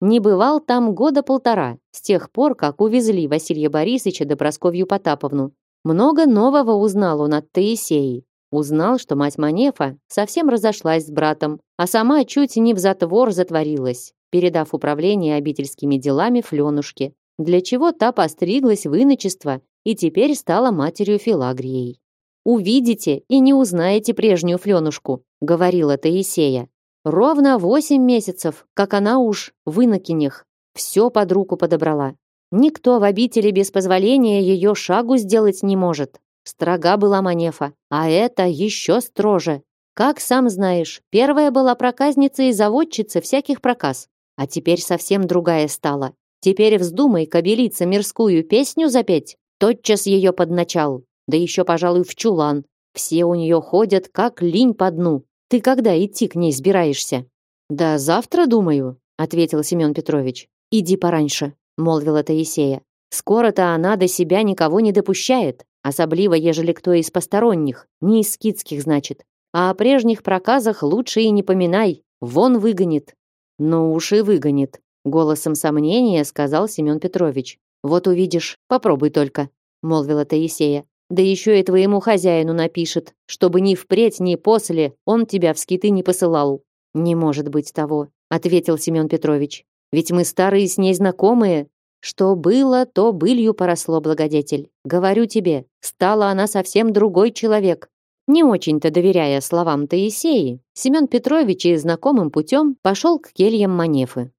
Не бывал там года полтора, с тех пор, как увезли Василия Борисовича да Просковью Потаповну. Много нового узнал он от Таисеи. Узнал, что мать Манефа совсем разошлась с братом, а сама чуть не в затвор затворилась, передав управление обительскими делами Фленушке, для чего та постриглась в иночество и теперь стала матерью Филагрией. «Увидите и не узнаете прежнюю Фленушку», — говорила Таисея. «Ровно восемь месяцев, как она уж в инокинях, все под руку подобрала. Никто в обители без позволения ее шагу сделать не может. Строга была Манефа, а это еще строже. Как сам знаешь, первая была проказница и заводчица всяких проказ, а теперь совсем другая стала. Теперь вздумай кобелица мирскую песню запеть, тотчас ее подначал, да еще, пожалуй, в чулан. Все у нее ходят, как линь по дну. Ты когда идти к ней сбираешься? Да завтра, думаю, ответил Семен Петрович. Иди пораньше, молвила Таисея. Скоро-то она до себя никого не допущает, особливо ежели кто из посторонних, не из скидских, значит. А о прежних проказах лучше и не поминай, вон выгонит. Ну уж и выгонит, голосом сомнения сказал Семен Петрович. Вот увидишь, попробуй только, молвила Таисея. Да еще и твоему хозяину напишет, чтобы ни впредь, ни после он тебя в скиты не посылал. Не может быть того, ответил Семен Петрович. Ведь мы старые с ней знакомые. Что было, то былью поросло, благодетель. Говорю тебе, стала она совсем другой человек. Не очень-то доверяя словам Таисеи, Семен Петрович и знакомым путем пошел к кельям Манефы.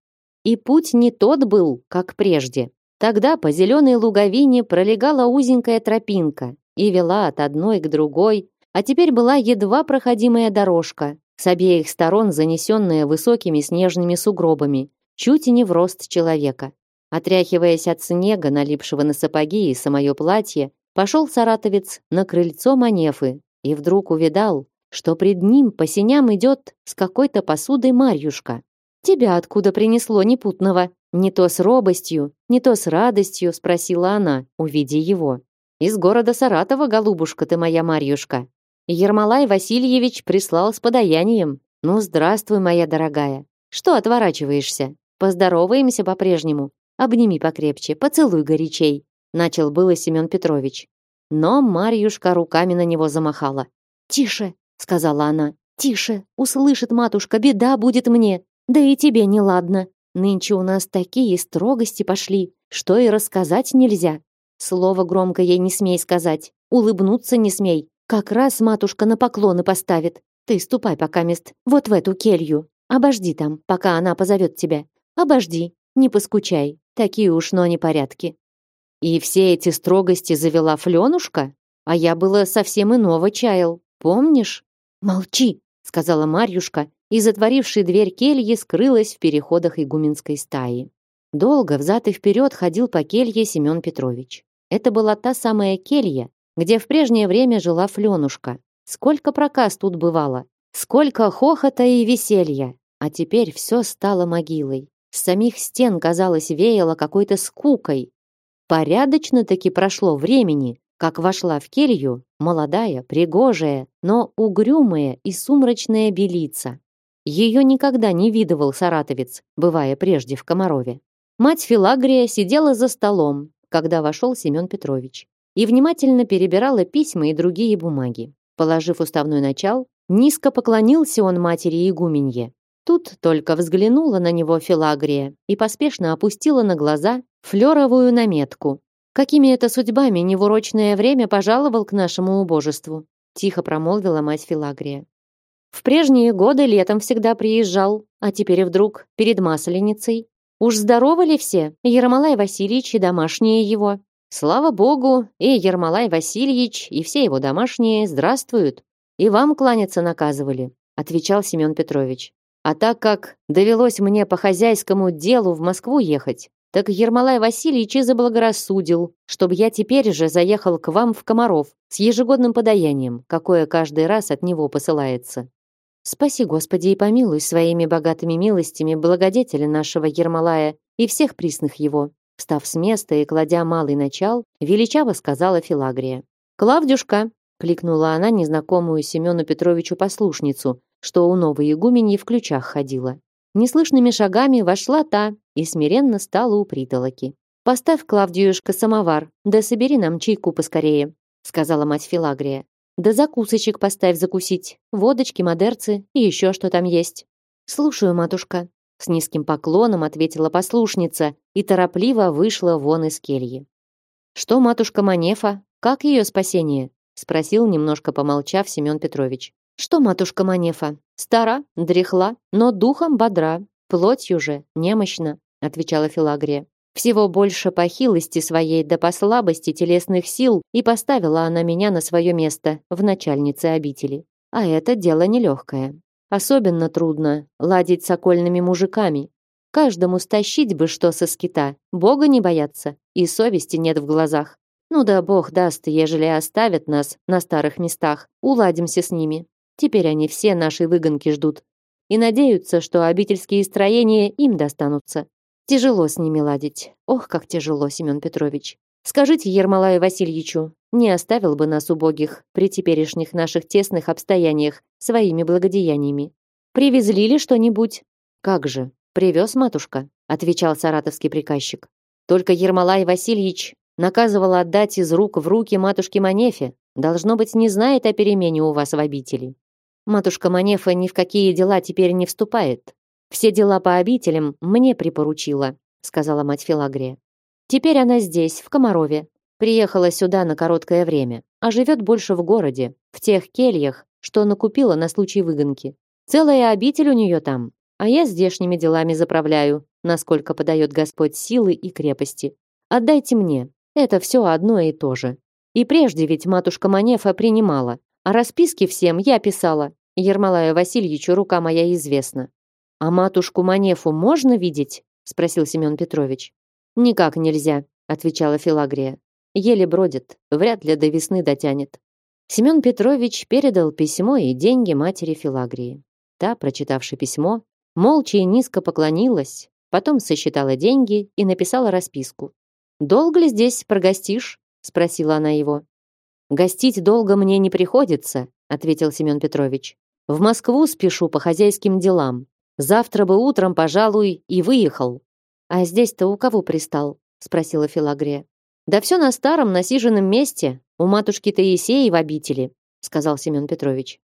И путь не тот был, как прежде. Тогда по зеленой луговине пролегала узенькая тропинка и вела от одной к другой, а теперь была едва проходимая дорожка, с обеих сторон занесенная высокими снежными сугробами, чуть и не в рост человека. Отряхиваясь от снега, налипшего на сапоги и самое платье, пошел саратовец на крыльцо Манефы и вдруг увидал, что пред ним по синям идет с какой-то посудой Марьюшка. «Тебя откуда принесло непутного?» Не то с робостью, не то с радостью спросила она, увидя его. «Из города Саратова, голубушка ты моя Марьюшка. Ермолай Васильевич прислал с подаянием. Ну, здравствуй, моя дорогая. Что отворачиваешься? Поздороваемся по-прежнему. Обними покрепче, поцелуй горячей. Начал было Семен Петрович. Но Марьюшка руками на него замахала. «Тише!» — сказала она. «Тише! Услышит матушка, беда будет мне! Да и тебе неладно! Нынче у нас такие строгости пошли, что и рассказать нельзя. Слово громко ей не смей сказать, улыбнуться не смей. Как раз матушка на поклоны поставит. Ты ступай пока мест вот в эту келью. Обожди там, пока она позовет тебя. Обожди, не поскучай. Такие уж, но не порядки. И все эти строгости завела Флёнушка? А я было совсем иного чаял. Помнишь? Молчи, сказала Марьюшка, и затворивший дверь кельи скрылась в переходах игуменской стаи. Долго взад и вперед ходил по келье Семен Петрович. Это была та самая келья, где в прежнее время жила Флёнушка. Сколько проказ тут бывало, сколько хохота и веселья. А теперь все стало могилой. С самих стен, казалось, веяло какой-то скукой. Порядочно-таки прошло времени, как вошла в келью молодая, пригожая, но угрюмая и сумрачная белица. Ее никогда не видывал саратовец, бывая прежде в Комарове. Мать Филагрия сидела за столом, когда вошел Семен Петрович, и внимательно перебирала письма и другие бумаги. Положив уставной начал, низко поклонился он матери игуменье. Тут только взглянула на него Филагрия и поспешно опустила на глаза флеровую наметку. Какими это судьбами неурочное время пожаловал к нашему убожеству? Тихо промолвила мать Филагрия. В прежние годы летом всегда приезжал, а теперь вдруг перед Масленицей. Уж здоровы ли все, Ермолай Васильевич и домашние его? Слава богу, и Ермолай Васильевич, и все его домашние здравствуют. И вам кланяться наказывали, отвечал Семен Петрович. А так как довелось мне по хозяйскому делу в Москву ехать, так Ермолай Васильевич и заблагорассудил, чтобы я теперь же заехал к вам в Комаров с ежегодным подаянием, какое каждый раз от него посылается. Спаси, Господи, и помилуй своими богатыми милостями благодетеля нашего Ермолая и всех присных его. Встав с места и кладя малый начал, величаво сказала Филагрия. «Клавдюшка!» — кликнула она незнакомую Семену Петровичу послушницу, что у новой игуменьи в ключах ходила. Неслышными шагами вошла та и смиренно стала у притолоки. «Поставь, Клавдиюшка, самовар, да собери нам чайку поскорее», сказала мать Филагрия. Да закусочек поставь закусить. Водочки, модерцы и еще что там есть. Слушаю, матушка. С низким поклоном ответила послушница и торопливо вышла вон из кельи. Что матушка Манефа? Как ее спасение? спросил немножко помолчав Семен Петрович. Что матушка Манефа? Стара, дряхла, но духом бодра, плотью же немощна, отвечала Филагрия. Всего больше по хилости своей да по слабости телесных сил и поставила она меня на свое место в начальнице обители. А это дело нелегкое. Особенно трудно ладить с окольными мужиками. Каждому стащить бы что со скита, Бога не бояться, и совести нет в глазах. Ну да бог даст, ежели оставят нас на старых местах, уладимся с ними. Теперь они все наши выгонки ждут. И надеются, что обительские строения им достанутся. Тяжело с ними ладить. Ох, как тяжело, Семен Петрович. Скажите Ермолаю Васильевичу, не оставил бы нас убогих при теперешних наших тесных обстояниях своими благодеяниями. Привезли ли что-нибудь? Как же, привез матушка, отвечал саратовский приказчик. Только Ермолай Васильевич наказывал отдать из рук в руки матушке Манефе. Должно быть, не знает о перемене у вас в обители. Матушка Манефа ни в какие дела теперь не вступает. Все дела по обителям мне припоручила, сказала мать Филагрия. Теперь она здесь, в Комарове. Приехала сюда на короткое время, а живет больше в городе, в тех кельях, что накупила на случай выгонки. Целая обитель у нее там, а я здешними делами заправляю, насколько подает Господь силы и крепости. Отдайте мне, это все одно и то же. И прежде ведь матушка Манефа принимала, а расписки всем я писала. Ермолаю Васильевичу рука моя известна. А матушку Манефу можно видеть? спросил Семен Петрович. Никак нельзя, отвечала Филагрия. Еле бродит, вряд ли до весны дотянет. Семен Петрович передал письмо и деньги матери Филагрии. Та, прочитавши письмо, молча и низко поклонилась, потом сосчитала деньги и написала расписку. «Долго ли здесь прогостишь?» — спросила она его. «Гостить долго мне не приходится», — ответил Семен Петрович. «В Москву спешу по хозяйским делам. Завтра бы утром, пожалуй, и выехал». «А здесь-то у кого пристал?» — спросила Филагрия. «Да все на старом насиженном месте, у матушки Таисеи в обители», — сказал Семен Петрович.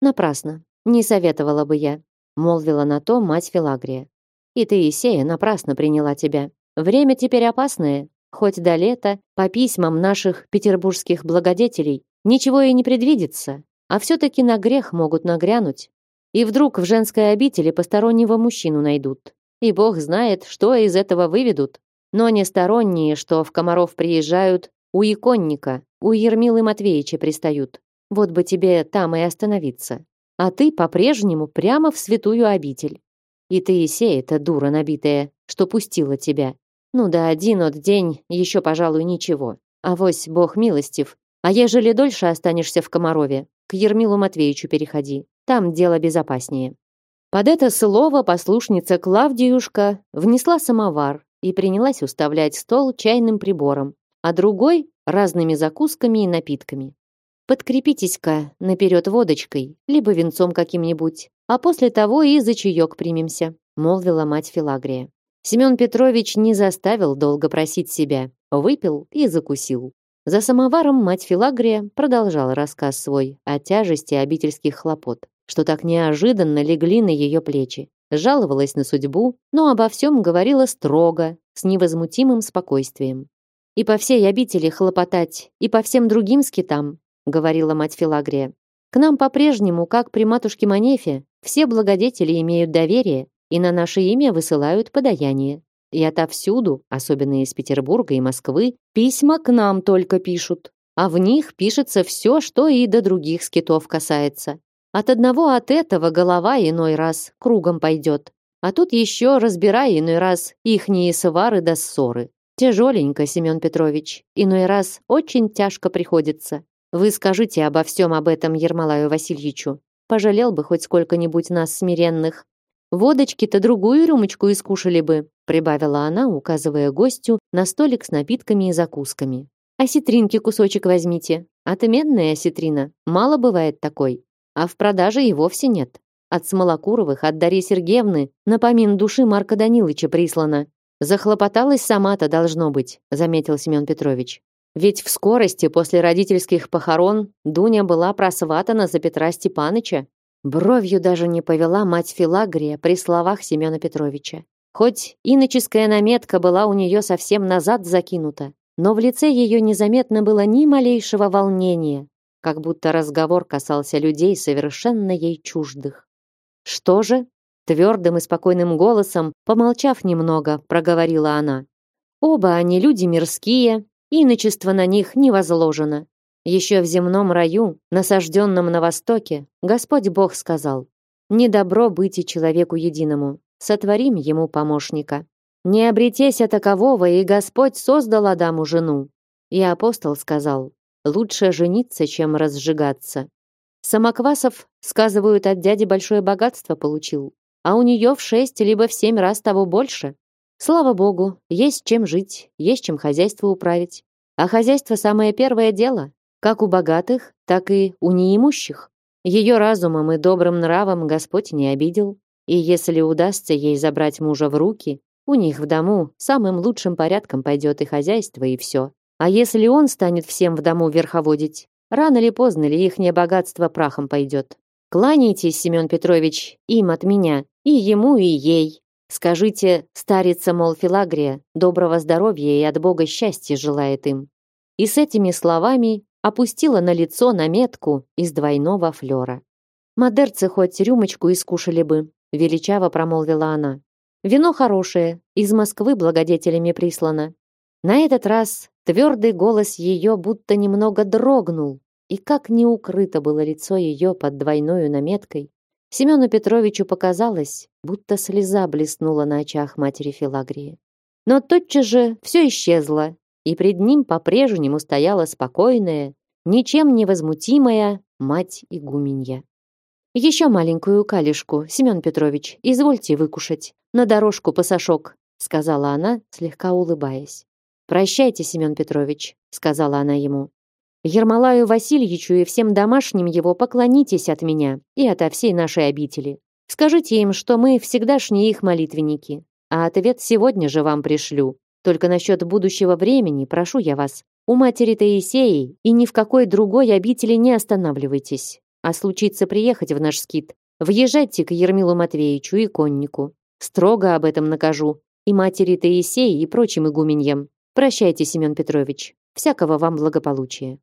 «Напрасно. Не советовала бы я», — молвила на то мать Филагрия. «И Таисея напрасно приняла тебя. Время теперь опасное, Хоть до лета, по письмам наших петербургских благодетелей, ничего и не предвидится, а все-таки на грех могут нагрянуть. И вдруг в женской обители постороннего мужчину найдут. И бог знает, что из этого выведут. Но не сторонние, что в Комаров приезжают, у иконника, у Ермилы Матвеевича пристают. Вот бы тебе там и остановиться. А ты по-прежнему прямо в святую обитель. И ты, Исея-то дура набитая, что пустила тебя. Ну да один от день еще, пожалуй, ничего. А вось бог милостив. А ежели дольше останешься в Комарове, к Ермилу Матвеевичу переходи. Там дело безопаснее. Под это слово послушница Клавдиюшка внесла самовар и принялась уставлять стол чайным прибором, а другой — разными закусками и напитками. «Подкрепитесь-ка наперед водочкой, либо венцом каким-нибудь, а после того и за чаек примемся», — молвила мать Филагрия. Семен Петрович не заставил долго просить себя, выпил и закусил. За самоваром мать Филагрия продолжала рассказ свой о тяжести обительских хлопот, что так неожиданно легли на ее плечи. Жаловалась на судьбу, но обо всем говорила строго, с невозмутимым спокойствием. «И по всей обители хлопотать, и по всем другим скитам», говорила мать Филагрия. «К нам по-прежнему, как при матушке Манефе, все благодетели имеют доверие, и на наше имя высылают подаяние. И отовсюду, особенно из Петербурга и Москвы, письма к нам только пишут. А в них пишется все, что и до других скитов касается. От одного от этого голова иной раз кругом пойдет. А тут еще разбирай иной раз ихние свары да ссоры. Тяжеленько, Семен Петрович. Иной раз очень тяжко приходится. Вы скажите обо всем об этом Ермолаю Васильевичу. Пожалел бы хоть сколько-нибудь нас смиренных. Водочки-то другую рюмочку искушали бы, прибавила она, указывая гостю на столик с напитками и закусками. Осетринки кусочек возьмите. Отменная осетрина. Мало бывает такой. А в продаже и вовсе нет. От Смолокуровых, от Дарьи Сергеевны, на помин души Марка Данилыча прислано. Захлопоталась сама-то, должно быть, заметил Семен Петрович. Ведь в скорости после родительских похорон Дуня была просватана за Петра Степаныча. Бровью даже не повела мать Филагрия при словах Семена Петровича. Хоть иноческая наметка была у нее совсем назад закинута, но в лице ее незаметно было ни малейшего волнения, как будто разговор касался людей совершенно ей чуждых. Что же? Твердым и спокойным голосом, помолчав немного, проговорила она. Оба они люди мирские, иночество на них не возложено. Еще в земном раю, насажденном на востоке, Господь Бог сказал, «Не добро быть и человеку единому, сотворим ему помощника». Не обретеся такового, и Господь создал Адаму жену. И апостол сказал, лучше жениться, чем разжигаться. Самоквасов, сказывают, от дяди большое богатство получил, а у нее в шесть либо в семь раз того больше. Слава богу, есть чем жить, есть чем хозяйство управить. А хозяйство самое первое дело, как у богатых, так и у неимущих. Ее разумом и добрым нравом Господь не обидел. И если удастся ей забрать мужа в руки, у них в дому самым лучшим порядком пойдет и хозяйство, и все. А если он станет всем в дому верховодить, рано или поздно ли ихнее богатство прахом пойдет. Кланяйтесь, Семен Петрович, им от меня, и ему, и ей. Скажите, старица, мол, Филагрия, доброго здоровья и от Бога счастья желает им. И с этими словами опустила на лицо наметку из двойного флера. Модерцы хоть рюмочку искушали бы, величаво промолвила она. Вино хорошее, из Москвы благодетелями прислано. На этот раз твердый голос ее будто немного дрогнул, и как не укрыто было лицо ее под двойной наметкой, Семену Петровичу показалось, будто слеза блеснула на очах матери Филагрии. Но тотчас же все исчезло, и пред ним по-прежнему стояла спокойная, ничем не возмутимая мать игуменья. Еще маленькую калишку, Семен Петрович, извольте выкушать. На дорожку пасашок, сказала она, слегка улыбаясь. Прощайте, Семен Петрович, сказала она ему. Ермолаю Васильевичу и всем домашним его поклонитесь от меня и ото всей нашей обители. Скажите им, что мы всегдашние их молитвенники, а ответ сегодня же вам пришлю. Только насчет будущего времени прошу я вас, у матери Таисеи и ни в какой другой обители не останавливайтесь а случится приехать в наш скит, въезжайте к Ермилу Матвеевичу и коннику. Строго об этом накажу. И матери Таисеи, и прочим игуменьям. Прощайте, Семен Петрович. Всякого вам благополучия.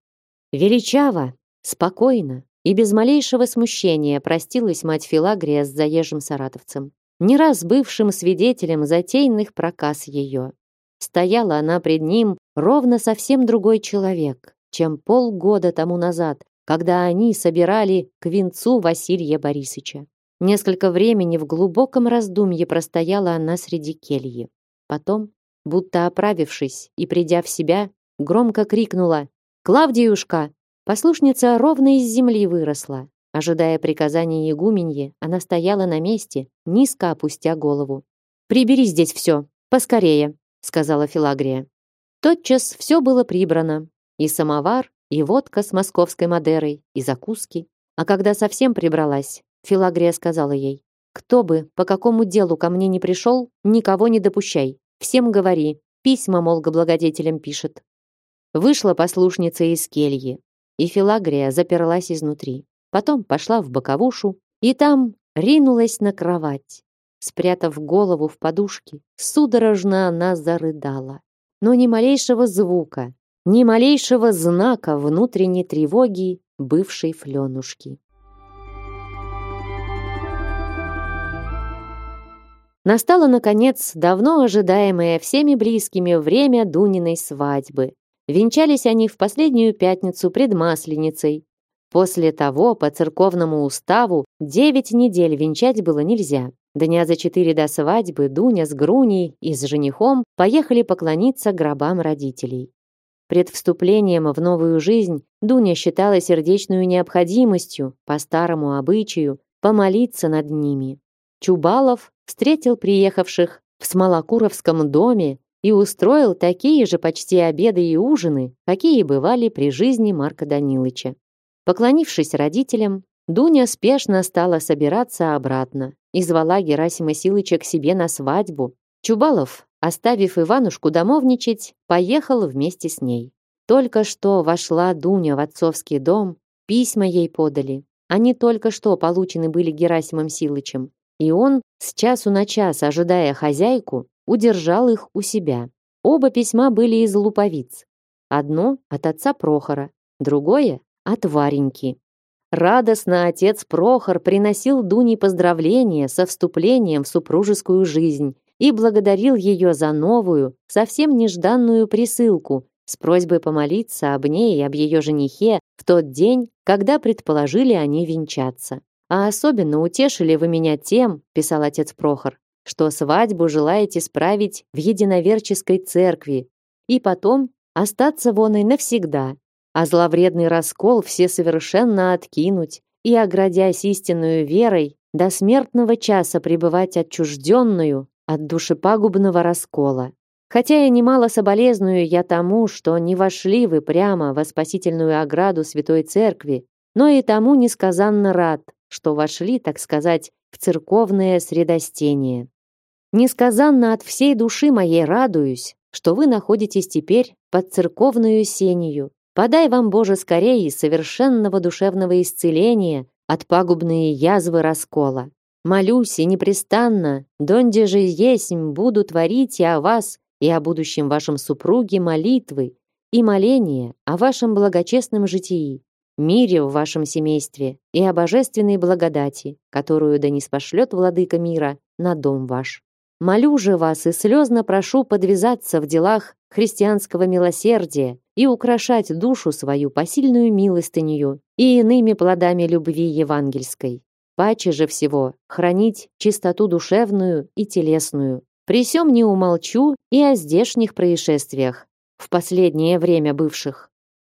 Величаво, спокойно и без малейшего смущения простилась мать Филагрия с заезжим саратовцем, не раз бывшим свидетелем затейных проказ ее. Стояла она пред ним ровно совсем другой человек, чем полгода тому назад, когда они собирали к венцу Василия Борисовича. Несколько времени в глубоком раздумье простояла она среди кельи. Потом, будто оправившись и придя в себя, громко крикнула «Клавдиюшка!». Послушница ровно из земли выросла. Ожидая приказания игуменьи, она стояла на месте, низко опустя голову. «Прибери здесь все, поскорее», — сказала Филагрия. Тотчас все было прибрано, и самовар, и водка с московской Мадерой, и закуски. А когда совсем прибралась, Филагрия сказала ей, «Кто бы, по какому делу ко мне не пришел, никого не допущай. Всем говори, письма, мол, к благодетелям пишет». Вышла послушница из кельи, и Филагрия заперлась изнутри. Потом пошла в боковушу, и там ринулась на кровать. Спрятав голову в подушке, судорожно она зарыдала. Но ни малейшего звука, ни малейшего знака внутренней тревоги бывшей Фленушки. Настало, наконец, давно ожидаемое всеми близкими время Дуниной свадьбы. Венчались они в последнюю пятницу пред Масленицей. После того, по церковному уставу, девять недель венчать было нельзя. Дня за четыре до свадьбы Дуня с Груней и с женихом поехали поклониться гробам родителей. Пред вступлением в новую жизнь Дуня считала сердечную необходимостью, по старому обычаю, помолиться над ними. Чубалов встретил приехавших в Смолокуровском доме и устроил такие же почти обеды и ужины, какие бывали при жизни Марка Данилыча. Поклонившись родителям, Дуня спешно стала собираться обратно и звала Герасима Силыча к себе на свадьбу. Чубалов Оставив Иванушку домовничать, поехал вместе с ней. Только что вошла Дуня в отцовский дом, письма ей подали. Они только что получены были Герасимом Силычем, и он, с часу на час ожидая хозяйку, удержал их у себя. Оба письма были из луповиц. Одно от отца Прохора, другое от Вареньки. Радостно отец Прохор приносил Дуне поздравления со вступлением в супружескую жизнь и благодарил ее за новую, совсем нежданную присылку с просьбой помолиться об ней и об ее женихе в тот день, когда предположили они венчаться. А особенно утешили вы меня тем, писал отец Прохор, что свадьбу желаете справить в единоверческой церкви и потом остаться воной навсегда, а зловредный раскол все совершенно откинуть и, оградясь истинную верой, до смертного часа пребывать отчужденную от душепагубного раскола. Хотя и немало соболезную я тому, что не вошли вы прямо во спасительную ограду Святой Церкви, но и тому несказанно рад, что вошли, так сказать, в церковное средостение. Несказанно от всей души моей радуюсь, что вы находитесь теперь под церковную сенью. Подай вам, Боже, скорее совершенного душевного исцеления от пагубные язвы раскола. Молюсь и непрестанно, донде же есть буду творить и о вас, и о будущем вашем супруге молитвы и моления о вашем благочестном житии, мире в вашем семействе и о божественной благодати, которую да не спошлет владыка мира на дом ваш. Молю же вас и слезно прошу подвязаться в делах христианского милосердия и украшать душу свою посильную милостынью и иными плодами любви евангельской. Паче же всего хранить чистоту душевную и телесную, при сём не умолчу и о здешних происшествиях, в последнее время бывших.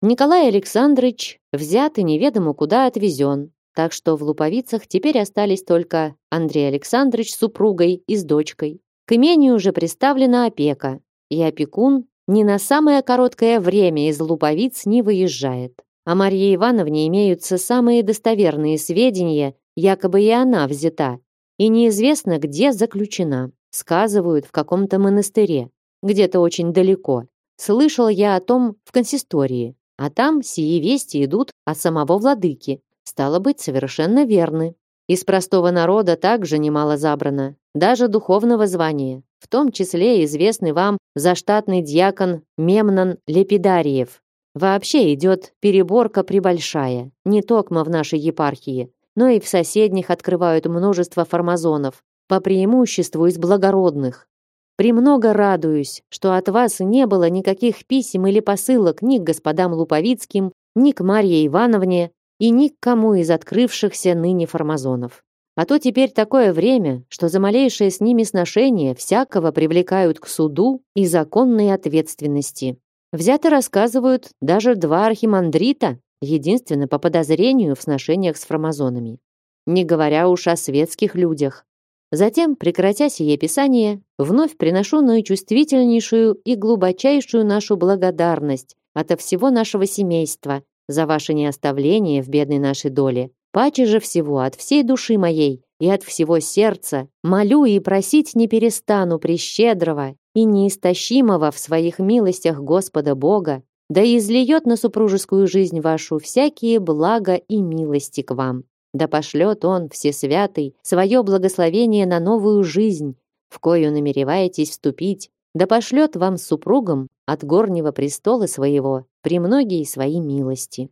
Николай Александрович взят и неведомо куда отвезен, так что в Луповицах теперь остались только Андрей Александрович с супругой и с дочкой. К имению уже приставлена опека, и опекун ни на самое короткое время из Луповиц не выезжает. О Марье Ивановне имеются самые достоверные сведения, якобы и она взята, и неизвестно, где заключена. Сказывают, в каком-то монастыре, где-то очень далеко. Слышал я о том в консистории, а там сии вести идут от самого владыки. Стало быть, совершенно верны. Из простого народа также немало забрано, даже духовного звания, в том числе известный вам заштатный дьякон Мемнон Лепидариев. Вообще идет переборка прибольшая, не токмо в нашей епархии, но и в соседних открывают множество формазонов, по преимуществу из благородных. Премного радуюсь, что от вас не было никаких писем или посылок ни к господам Луповицким, ни к Марье Ивановне и ни к кому из открывшихся ныне формазонов. А то теперь такое время, что за малейшее с ними сношение всякого привлекают к суду и законной ответственности. Взято рассказывают даже два архимандрита, единственно по подозрению в сношениях с формазонами. Не говоря уж о светских людях, Затем, прекратя сие писание, вновь приношу наичувствительнейшую и глубочайшую нашу благодарность ото всего нашего семейства за ваше неоставление в бедной нашей доле. Паче же всего от всей души моей и от всего сердца молю и просить не перестану прещедрого и неистощимого в своих милостях Господа Бога, да излиет на супружескую жизнь вашу всякие блага и милости к вам. Да пошлет он, всесвятый, свое благословение на новую жизнь, в кою намереваетесь вступить, да пошлет вам с супругом от горнего престола своего премногие свои милости.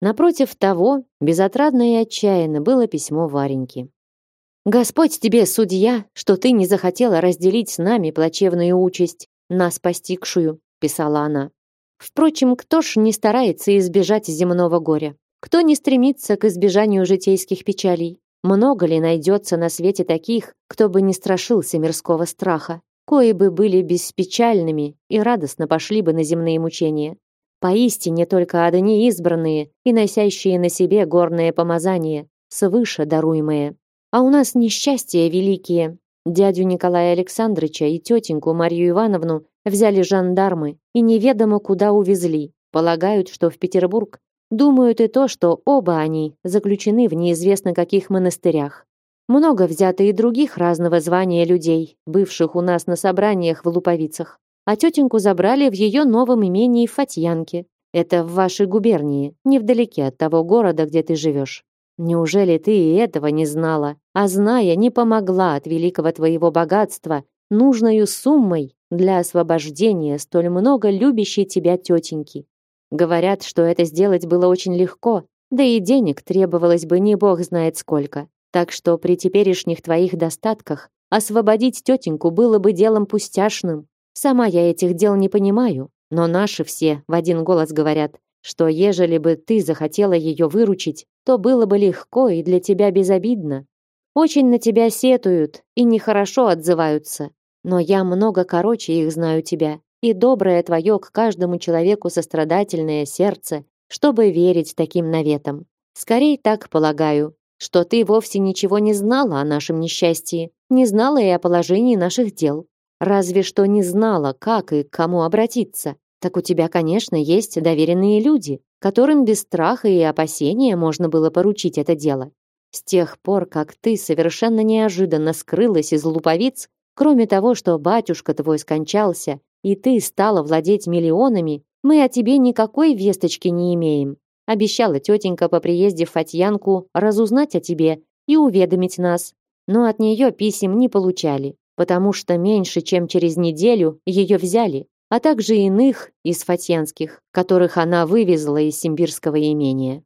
Напротив того, безотрадно и отчаянно было письмо Вареньки. «Господь тебе, судья, что ты не захотела разделить с нами плачевную участь, нас постигшую», писала она. «Впрочем, кто ж не старается избежать земного горя? Кто не стремится к избежанию житейских печалей? Много ли найдется на свете таких, кто бы не страшился мирского страха, кои бы были беспечальными и радостно пошли бы на земные мучения? Поистине только одни избранные и носящие на себе горное помазание, свыше даруемое. А у нас несчастья великие. Дядю Николая Александровича и тетеньку Марию Ивановну взяли жандармы и неведомо куда увезли. Полагают, что в Петербург, Думают и то, что оба они заключены в неизвестно каких монастырях. Много взято и других разного звания людей, бывших у нас на собраниях в Луповицах. а тетеньку забрали в ее новом имении Фатьянке. Это в вашей губернии, невдалеке от того города, где ты живешь. Неужели ты и этого не знала, а зная, не помогла от великого твоего богатства, нужною суммой для освобождения столь много любящей тебя тетеньки? Говорят, что это сделать было очень легко, да и денег требовалось бы не бог знает сколько. Так что при теперешних твоих достатках освободить тетеньку было бы делом пустяшным. Сама я этих дел не понимаю, но наши все в один голос говорят, что ежели бы ты захотела ее выручить, то было бы легко и для тебя безобидно. Очень на тебя сетуют и нехорошо отзываются, но я много короче их знаю тебя, и доброе твое к каждому человеку сострадательное сердце, чтобы верить таким наветам. Скорей так полагаю, что ты вовсе ничего не знала о нашем несчастье, не знала и о положении наших дел. Разве что не знала, как и к кому обратиться. Так у тебя, конечно, есть доверенные люди, которым без страха и опасения можно было поручить это дело. С тех пор, как ты совершенно неожиданно скрылась из луповиц, кроме того, что батюшка твой скончался, и ты стала владеть миллионами, мы о тебе никакой весточки не имеем. Обещала тетенька по приезде в Фатьянку разузнать о тебе и уведомить нас. Но от нее писем не получали, потому что меньше, чем через неделю ее взяли а также иных из фатьянских, которых она вывезла из симбирского имения.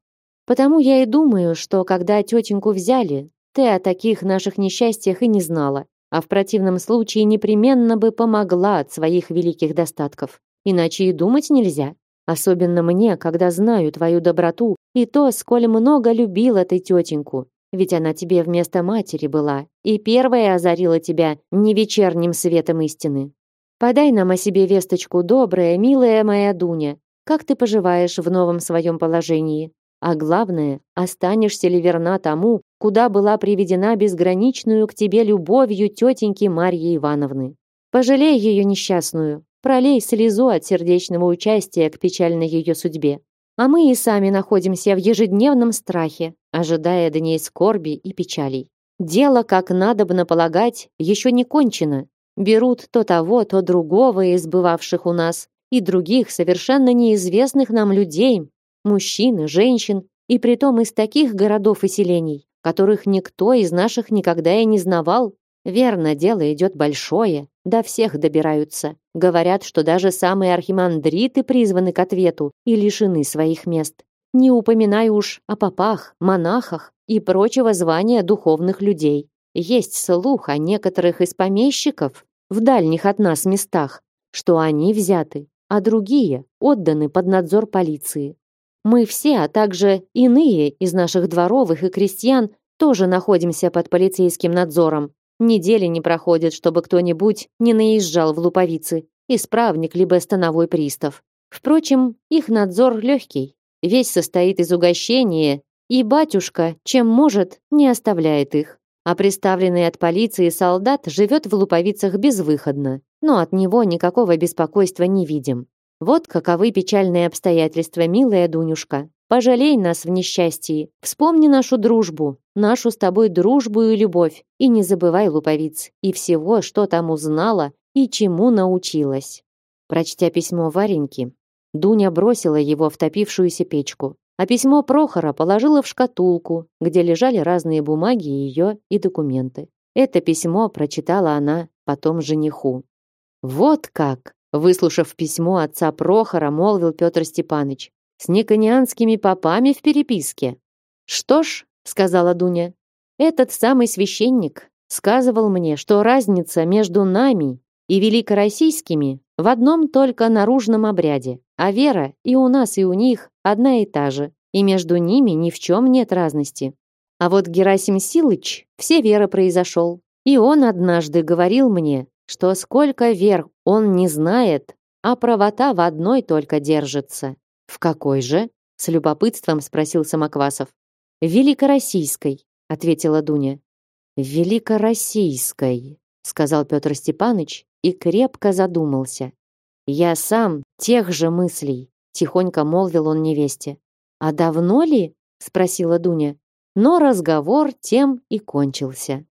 Потому я и думаю, что когда тетеньку взяли, ты о таких наших несчастьях и не знала, а в противном случае непременно бы помогла от своих великих достатков. Иначе и думать нельзя. Особенно мне, когда знаю твою доброту и то, сколь много любила ты тетеньку. Ведь она тебе вместо матери была и первая озарила тебя не вечерним светом истины. Подай нам о себе весточку, добрая, милая моя Дуня. Как ты поживаешь в новом своем положении? А главное, останешься ли верна тому, куда была приведена безграничную к тебе любовью тетеньки Марьи Ивановны? Пожалей ее несчастную, пролей слезу от сердечного участия к печальной ее судьбе. А мы и сами находимся в ежедневном страхе, ожидая дней скорби и печалей. Дело, как надобно полагать, еще не кончено, Берут то того, то другого из бывавших у нас и других совершенно неизвестных нам людей, мужчин и женщин, и притом из таких городов и селений, которых никто из наших никогда и не знавал. Верно, дело идет большое, до всех добираются. Говорят, что даже самые архимандриты призваны к ответу и лишены своих мест. Не упоминаю уж о попах, монахах и прочего звания духовных людей. Есть слух о некоторых из помещиков, в дальних от нас местах, что они взяты, а другие отданы под надзор полиции. Мы все, а также иные из наших дворовых и крестьян тоже находимся под полицейским надзором. Недели не проходит, чтобы кто-нибудь не наезжал в луповицы, исправник либо становой пристав. Впрочем, их надзор легкий, весь состоит из угощения, и батюшка, чем может, не оставляет их а приставленный от полиции солдат живет в луповицах безвыходно, но от него никакого беспокойства не видим. Вот каковы печальные обстоятельства, милая Дунюшка. Пожалей нас в несчастье, вспомни нашу дружбу, нашу с тобой дружбу и любовь, и не забывай луповиц и всего, что там узнала и чему научилась. Прочтя письмо Вареньки, Дуня бросила его в топившуюся печку а письмо Прохора положила в шкатулку, где лежали разные бумаги ее и документы. Это письмо прочитала она потом жениху. «Вот как!» — выслушав письмо отца Прохора, молвил Петр Степаныч. «С никонианскими попами в переписке». «Что ж», — сказала Дуня, — «этот самый священник сказывал мне, что разница между нами и великороссийскими в одном только наружном обряде, а вера и у нас, и у них одна и та же, и между ними ни в чем нет разности. А вот Герасим Силыч все вера произошел, и он однажды говорил мне, что сколько вер он не знает, а правота в одной только держится. В какой же? С любопытством спросил Самоквасов. В Великороссийской, ответила Дуня. В Великороссийской, сказал Петр Степанович и крепко задумался. Я сам тех же мыслей, тихонько молвил он невесте. А давно ли? спросила Дуня. Но разговор тем и кончился.